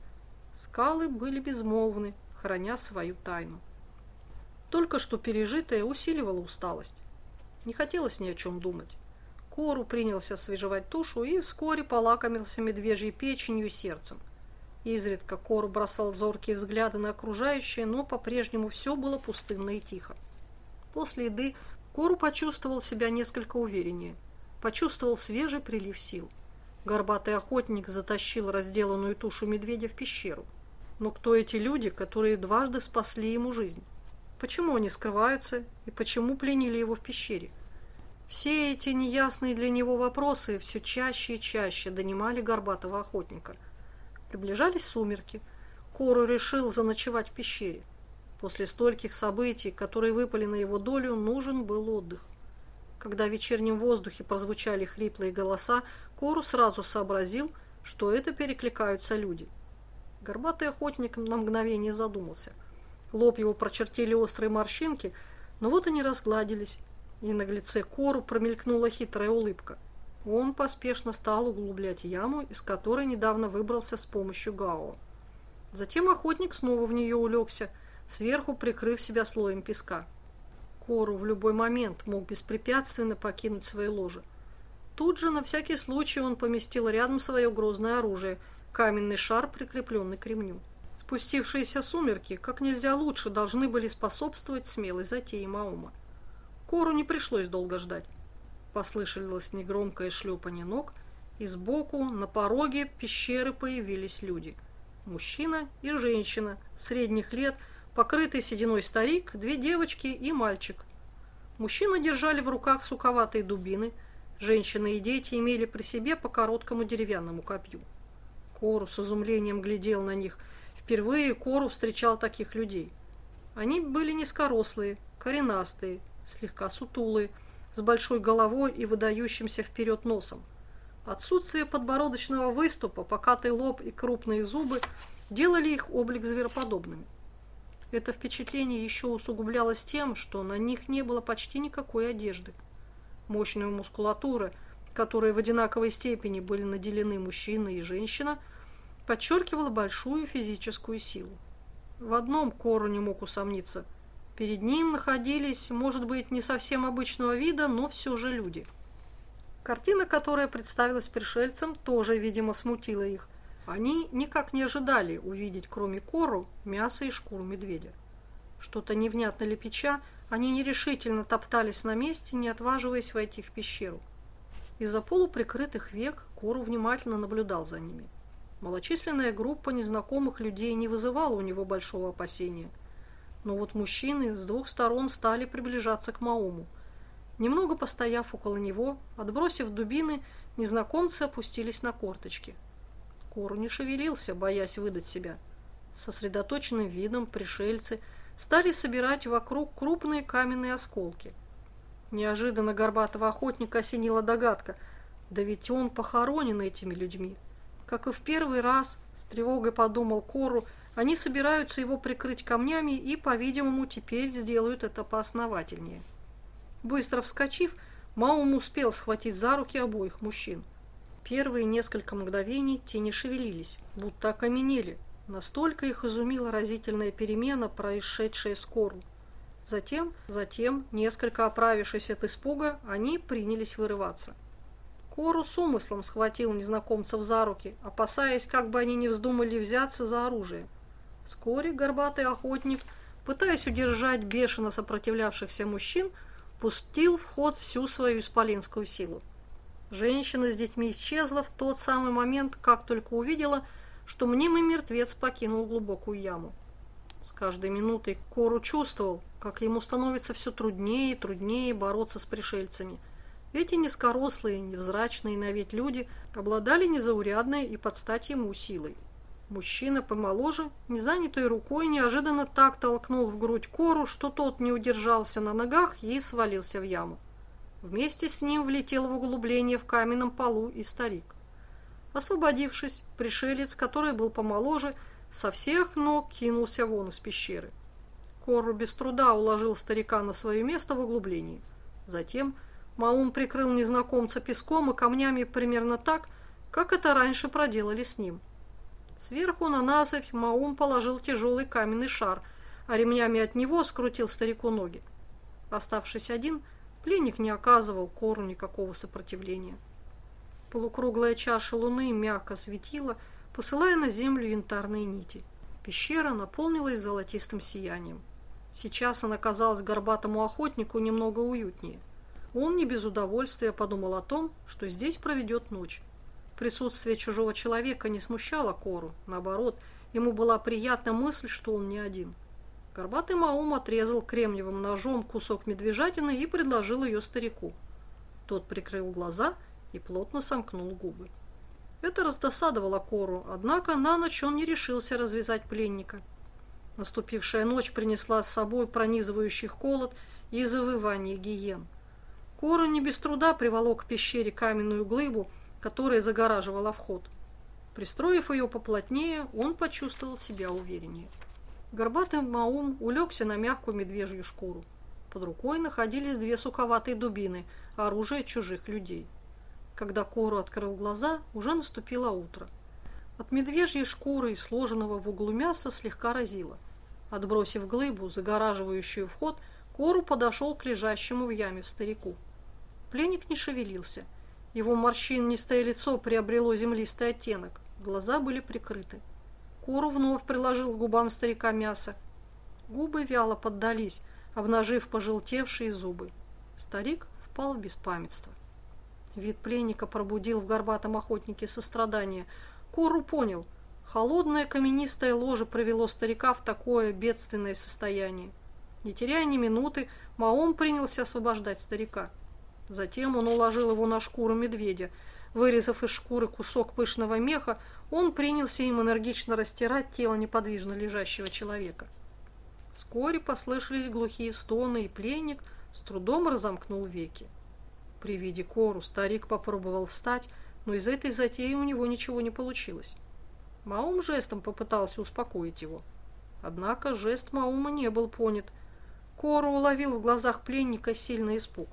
Скалы были безмолвны, храня свою тайну. Только что пережитое усиливало усталость. Не хотелось ни о чем думать. Кору принялся освежевать тушу и вскоре полакомился медвежьей печенью и сердцем. Изредка Кору бросал зоркие взгляды на окружающее, но по-прежнему все было пустынно и тихо. После еды Кору почувствовал себя несколько увереннее. Почувствовал свежий прилив сил. Горбатый охотник затащил разделанную тушу медведя в пещеру. Но кто эти люди, которые дважды спасли ему жизнь? Почему они скрываются и почему пленили его в пещере? Все эти неясные для него вопросы все чаще и чаще донимали горбатого охотника. Приближались сумерки. Кору решил заночевать в пещере. После стольких событий, которые выпали на его долю, нужен был отдых. Когда в вечернем воздухе прозвучали хриплые голоса, Кору сразу сообразил, что это перекликаются люди. Горбатый охотник на мгновение задумался – Лоб его прочертили острые морщинки, но вот они разгладились, и на лице Кору промелькнула хитрая улыбка. Он поспешно стал углублять яму, из которой недавно выбрался с помощью Гао. Затем охотник снова в нее улегся, сверху прикрыв себя слоем песка. Кору в любой момент мог беспрепятственно покинуть свои ложи. Тут же, на всякий случай, он поместил рядом свое грозное оружие – каменный шар, прикрепленный к ремню. Спустившиеся сумерки как нельзя лучше должны были способствовать смелой затее Маума. Кору не пришлось долго ждать. Послышалось негромкое шлепание ног, и сбоку, на пороге пещеры появились люди. Мужчина и женщина, средних лет, покрытый сединой старик, две девочки и мальчик. Мужчины держали в руках суковатые дубины, женщины и дети имели при себе по короткому деревянному копью. Кору с изумлением глядел на них. Впервые Кору встречал таких людей. Они были низкорослые, коренастые, слегка сутулые, с большой головой и выдающимся вперед носом. Отсутствие подбородочного выступа, покатый лоб и крупные зубы делали их облик звероподобными. Это впечатление еще усугублялось тем, что на них не было почти никакой одежды. Мощную мускулатуру, которой в одинаковой степени были наделены мужчина и женщина, подчеркивала большую физическую силу. В одном Кору не мог усомниться – Перед ним находились, может быть, не совсем обычного вида, но все же люди. Картина, которая представилась пришельцам, тоже, видимо, смутила их. Они никак не ожидали увидеть, кроме кору, мясо и шкуру медведя. Что-то невнятно лепеча, они нерешительно топтались на месте, не отваживаясь войти в пещеру. Из-за полуприкрытых век Кору внимательно наблюдал за ними. Малочисленная группа незнакомых людей не вызывала у него большого опасения – но вот мужчины с двух сторон стали приближаться к Мауму. Немного постояв около него, отбросив дубины, незнакомцы опустились на корточки. Кору не шевелился, боясь выдать себя. Сосредоточенным видом пришельцы стали собирать вокруг крупные каменные осколки. Неожиданно горбатого охотника осенила догадка, да ведь он похоронен этими людьми. Как и в первый раз, с тревогой подумал Кору, они собираются его прикрыть камнями и, по-видимому, теперь сделают это поосновательнее. Быстро вскочив, Маум успел схватить за руки обоих мужчин. Первые несколько мгновений те не шевелились, будто окаменели. Настолько их изумила разительная перемена, происшедшая с Кору. Затем, затем, несколько оправившись от испуга, они принялись вырываться. Кору с умыслом схватил незнакомцев за руки, опасаясь, как бы они не вздумали взяться за оружие. Вскоре горбатый охотник, пытаясь удержать бешено сопротивлявшихся мужчин, пустил в ход всю свою исполинскую силу. Женщина с детьми исчезла в тот самый момент, как только увидела, что мнимый мертвец покинул глубокую яму. С каждой минутой Кору чувствовал, как ему становится все труднее и труднее бороться с пришельцами. Эти низкорослые, невзрачные на вид люди обладали незаурядной и под стать ему силой. Мужчина помоложе, незанятой рукой, неожиданно так толкнул в грудь кору, что тот не удержался на ногах и свалился в яму. Вместе с ним влетел в углубление в каменном полу и старик. Освободившись, пришелец, который был помоложе, со всех ног кинулся вон из пещеры. Кору без труда уложил старика на свое место в углублении. Затем Маум прикрыл незнакомца песком и камнями примерно так, как это раньше проделали с ним – Сверху на насыпь Маум положил тяжелый каменный шар, а ремнями от него скрутил старику ноги. Оставшись один, пленник не оказывал кору никакого сопротивления. Полукруглая чаша луны мягко светила, посылая на землю янтарные нити. Пещера наполнилась золотистым сиянием. Сейчас она казалась горбатому охотнику немного уютнее. Он не без удовольствия подумал о том, что здесь проведет ночь. Присутствие чужого человека не смущало Кору, наоборот, ему была приятна мысль, что он не один. Горбатый Маум отрезал кремниевым ножом кусок медвежатины и предложил ее старику. Тот прикрыл глаза и плотно сомкнул губы. Это раздосадовало Кору, однако на ночь он не решился развязать пленника. Наступившая ночь принесла с собой пронизывающий холод и завывание гиен. Кору не без труда приволок к пещере каменную глыбу, которая загораживала вход. Пристроив ее поплотнее, он почувствовал себя увереннее. Горбатый Маум улегся на мягкую медвежью шкуру. Под рукой находились две суковатые дубины, оружие чужих людей. Когда Кору открыл глаза, уже наступило утро. От медвежьей шкуры и сложенного в углу мяса слегка разило. Отбросив глыбу, загораживающую вход, Кору подошел к лежащему в яме старику. Пленник не шевелился. Его морщинистое лицо приобрело землистый оттенок. Глаза были прикрыты. Кору вновь приложил к губам старика мясо. Губы вяло поддались, обнажив пожелтевшие зубы. Старик впал в беспамятство. Вид пленника пробудил в горбатом охотнике сострадание. Кору понял. Холодное каменистое ложе привело старика в такое бедственное состояние. Не теряя ни минуты, Маом принялся освобождать старика. Затем он уложил его на шкуру медведя. Вырезав из шкуры кусок пышного меха, он принялся им энергично растирать тело неподвижно лежащего человека. Вскоре послышались глухие стоны, и пленник с трудом разомкнул веки. При виде кору старик попробовал встать, но из этой затеи у него ничего не получилось. Маум жестом попытался успокоить его. Однако жест Маума не был понят. Кору уловил в глазах пленника сильный испуг.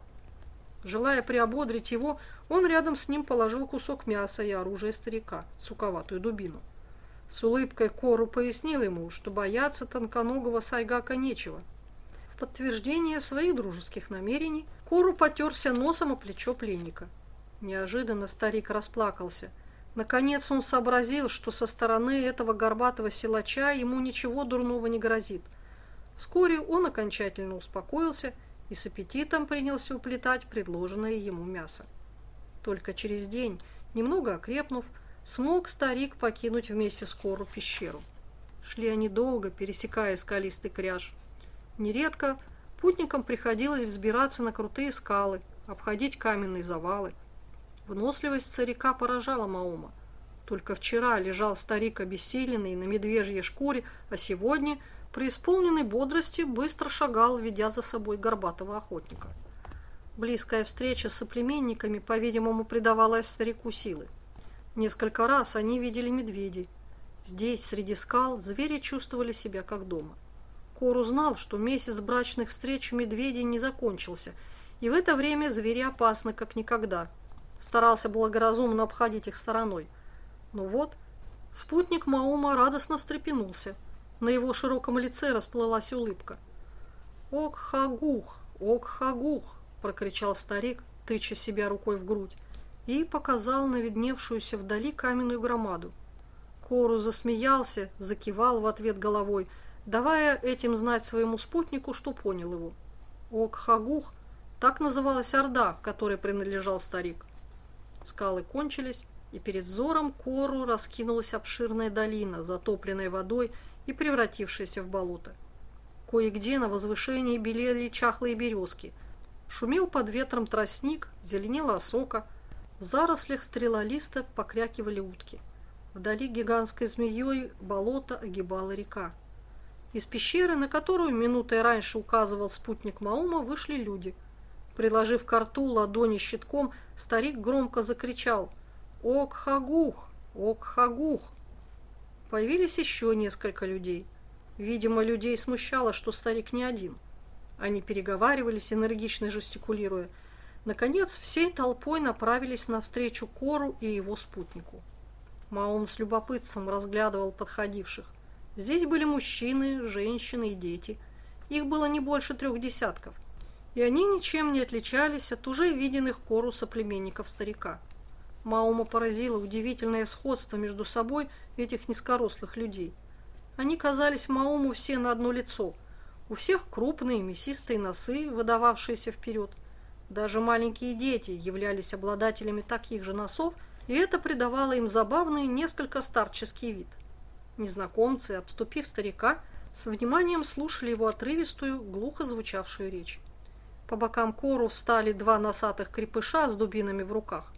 Желая приободрить его, он рядом с ним положил кусок мяса и оружие старика, суковатую дубину. С улыбкой Кору пояснил ему, что бояться тонконогого сайгака нечего. В подтверждение своих дружеских намерений Кору потерся носом о плечо пленника. Неожиданно старик расплакался. Наконец он сообразил, что со стороны этого горбатого силача ему ничего дурного не грозит. Вскоре он окончательно успокоился и с аппетитом принялся уплетать предложенное ему мясо. Только через день, немного окрепнув, смог старик покинуть вместе с Кору пещеру. Шли они долго, пересекая скалистый кряж. Нередко путникам приходилось взбираться на крутые скалы, обходить каменные завалы. Выносливость старика поражала Маума. Только вчера лежал старик обессиленный на медвежьей шкуре, а сегодня, при исполненной бодрости, быстро шагал, ведя за собой горбатого охотника. Близкая встреча с соплеменниками, по-видимому, придавала старику силы. Несколько раз они видели медведей. Здесь, среди скал, звери чувствовали себя как дома. Кор узнал, что месяц брачных встреч у медведей не закончился, и в это время звери опасны, как никогда. Старался благоразумно обходить их стороной. Но вот, спутник Маума радостно встрепенулся. На его широком лице расплылась улыбка. «Ок-хагух! Ок-хагух!» – прокричал старик, тыча себя рукой в грудь и показал на видневшуюся вдали каменную громаду. Кору засмеялся, закивал в ответ головой, давая этим знать своему спутнику, что понял его. Ок-Хагух – так называлась орда, которой принадлежал старик. Скалы кончились, и перед взором Кору раскинулась обширная долина, затопленная водой и превратившаяся в болото. Кое-где на возвышении белели чахлые березки. Шумел под ветром тростник, зеленела осока – в зарослях стрелолиста покрякивали утки. Вдали гигантской змеей болото огибала река. Из пещеры, на которую минутой раньше указывал спутник Маума, вышли люди. Приложив к рту ладони щитком, старик громко закричал «Ок-хагух! Ок-хагух!». Появились еще несколько людей. Видимо, людей смущало, что старик не один. Они переговаривались, энергично жестикулируя – Наконец, всей толпой направились навстречу Кору и его спутнику. Маум с любопытством разглядывал подходивших. Здесь были мужчины, женщины и дети. Их было не больше трех десятков. И они ничем не отличались от уже виденных Кору соплеменников старика. Маума поразило удивительное сходство между собой этих низкорослых людей. Они казались Мауму все на одно лицо. У всех крупные мясистые носы, выдававшиеся вперед – даже маленькие дети являлись обладателями таких же носов, и это придавало им забавный, несколько старческий вид. Незнакомцы, обступив старика, с вниманием слушали его отрывистую, глухо звучавшую речь. По бокам кору встали два носатых крепыша с дубинами в руках.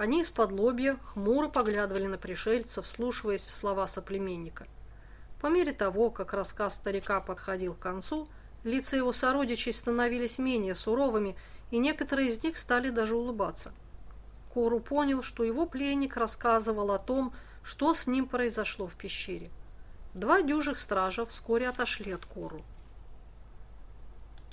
Они из-под лобья хмуро поглядывали на пришельцев, вслушиваясь в слова соплеменника. По мере того, как рассказ старика подходил к концу, лица его сородичей становились менее суровыми и некоторые из них стали даже улыбаться. Кору понял, что его пленник рассказывал о том, что с ним произошло в пещере. Два дюжих стража вскоре отошли от Кору.